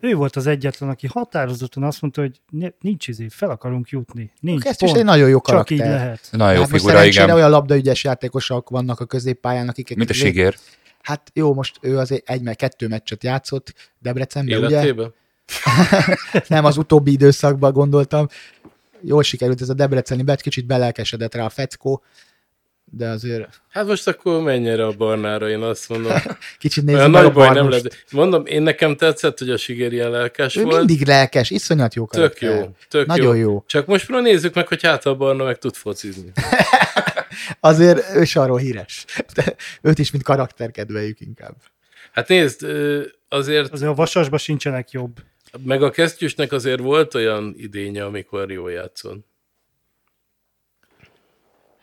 ő volt az egyetlen, aki határozottan azt mondta, hogy nincs izé, fel akarunk jutni. Nincs kesztyűs pont. egy nagyon jó Csak így karakter. lehet. nagyon jó hát figura, igen. olyan labdaügyes játékosok vannak a középpályán, akik... Mint a Sigér. Hát jó, most ő azért egy, meg kettő meccset játszott Debrecenben, ugye? Életében? Nem, az utóbbi időszakban gondoltam. Jól sikerült ez a Debreceni bet, kicsit belelkesedett rá a feckó, de azért Hát most akkor menj erre a barnára, én azt mondom. kicsit nézzük meg nagy a baj nem lett. Mondom, én nekem tetszett, hogy a Sigér ilyen lelkes Ő volt. mindig lelkes, iszonyat jó Tök karakter. jó, tök Nagyon jó. jó. Csak most már nézzük meg, hogy hát a barna meg tud focizni. Azért ő is arról híres. De őt is, mint karakter kedveljük inkább. Hát nézd, azért, Azért a vasasban sincsenek jobb. meg a kesztyűsnek azért volt olyan idénye, amikor jól játszott.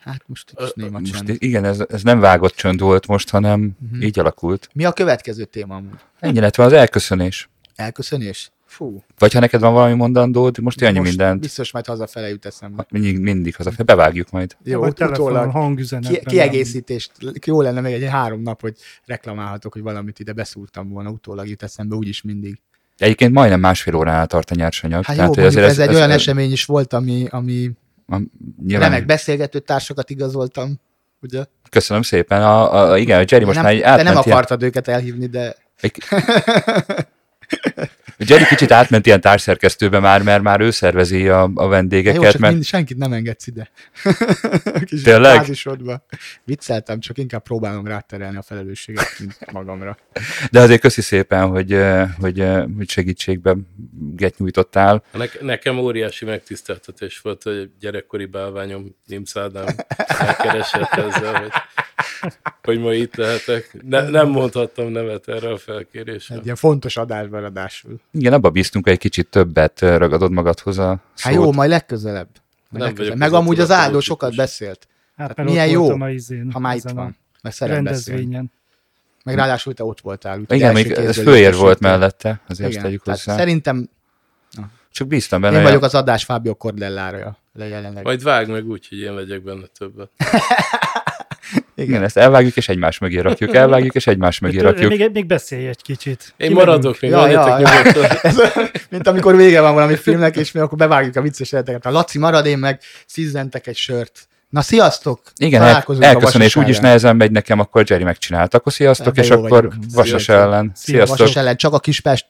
Hát most egy kis néma Most csend. igen, ez, ez nem vágott csönd volt most, hanem uh-huh. így alakult. Mi a következő téma amúgy? Ennyi lett van az elköszönés. Elköszönés? Fú. Vagy ha neked van valami mondandód, most annyi most mindent. Biztos majd hazafele jut eszembe. Mindig, mindig haza, bevágjuk majd. Jó, Vagy utólag. hangüzenetben. Ki, kiegészítést, jó lenne még egy három nap, hogy reklamálhatok, hogy valamit ide beszúrtam volna, utólag jut eszembe, úgyis mindig. Egyébként majdnem másfél óránál tart a nyersanyag. Hát jó, hogy mondjuk ez, ez, egy olyan esemény is volt, ami, ami a- Nyilván, remek beszélgető társakat igazoltam, ugye? Köszönöm szépen. A, a, igen, a Jerry most nem, már egy te nem átment ilyen, akartad őket elhívni, de egy, Jerry kicsit átment ilyen társszerkesztőbe már, mert már ő szervezi a, a Jó, vendégeket, csak mert mind, senkit nem engedsz ide. Kis Tényleg? bázisodba. Vicceltem, csak inkább próbálom ráterelni a felelősséget, mint magamra. de azért köszi szépen, hogy, hogy, hogy segítségbe get nyújtottál. Ne- nekem óriási megtiszteltetés volt, hogy gyerekkori bálványom Nimsz Ádám megkeresett ezzel, hogy, hogy ma itt lehetek. Ne, nem mondhattam nevet erre a felkérésre. Egy ilyen fontos adásban adásul. Igen, abba bíztunk, hogy egy kicsit többet ragadod magadhoz a Hát szót. jó, majd legközelebb. Majd Nem legközelebb. Meg amúgy az Áldó sokat beszélt. Hát, Hát milyen jó, a izén, Ha már itt van. Mert szeret beszélni. Meg ráadásul te ott voltál. Igen, még ez főér volt mellette, azért Igen, tegyük hozzá. Szerintem Csak bíztam benne. én vagyok az adás Fábio Cordellára jelenleg. Majd vág meg úgy, hogy én legyek benne többet. Igen, ezt elvágjuk és egymás mögé rakjuk, elvágjuk és egymás mögé rakjuk. Még, még beszélj egy kicsit. Én Kimegyünk. maradok még, Ja, ja, ja. Ez, mint amikor vége van valami filmnek, és mi akkor bevágjuk a vicces eleteket. A Laci marad, én meg szizzentek egy sört. Na, sziasztok! Igen, Találkozunk elköszön, és úgyis nehezen megy nekem, akkor Jerry megcsinálta. Akkor sziasztok, Ebben és akkor vagyunk. Vasas Sziasztok. ellen. Szia, Sziasztok. Vasas ellen, csak a Kispest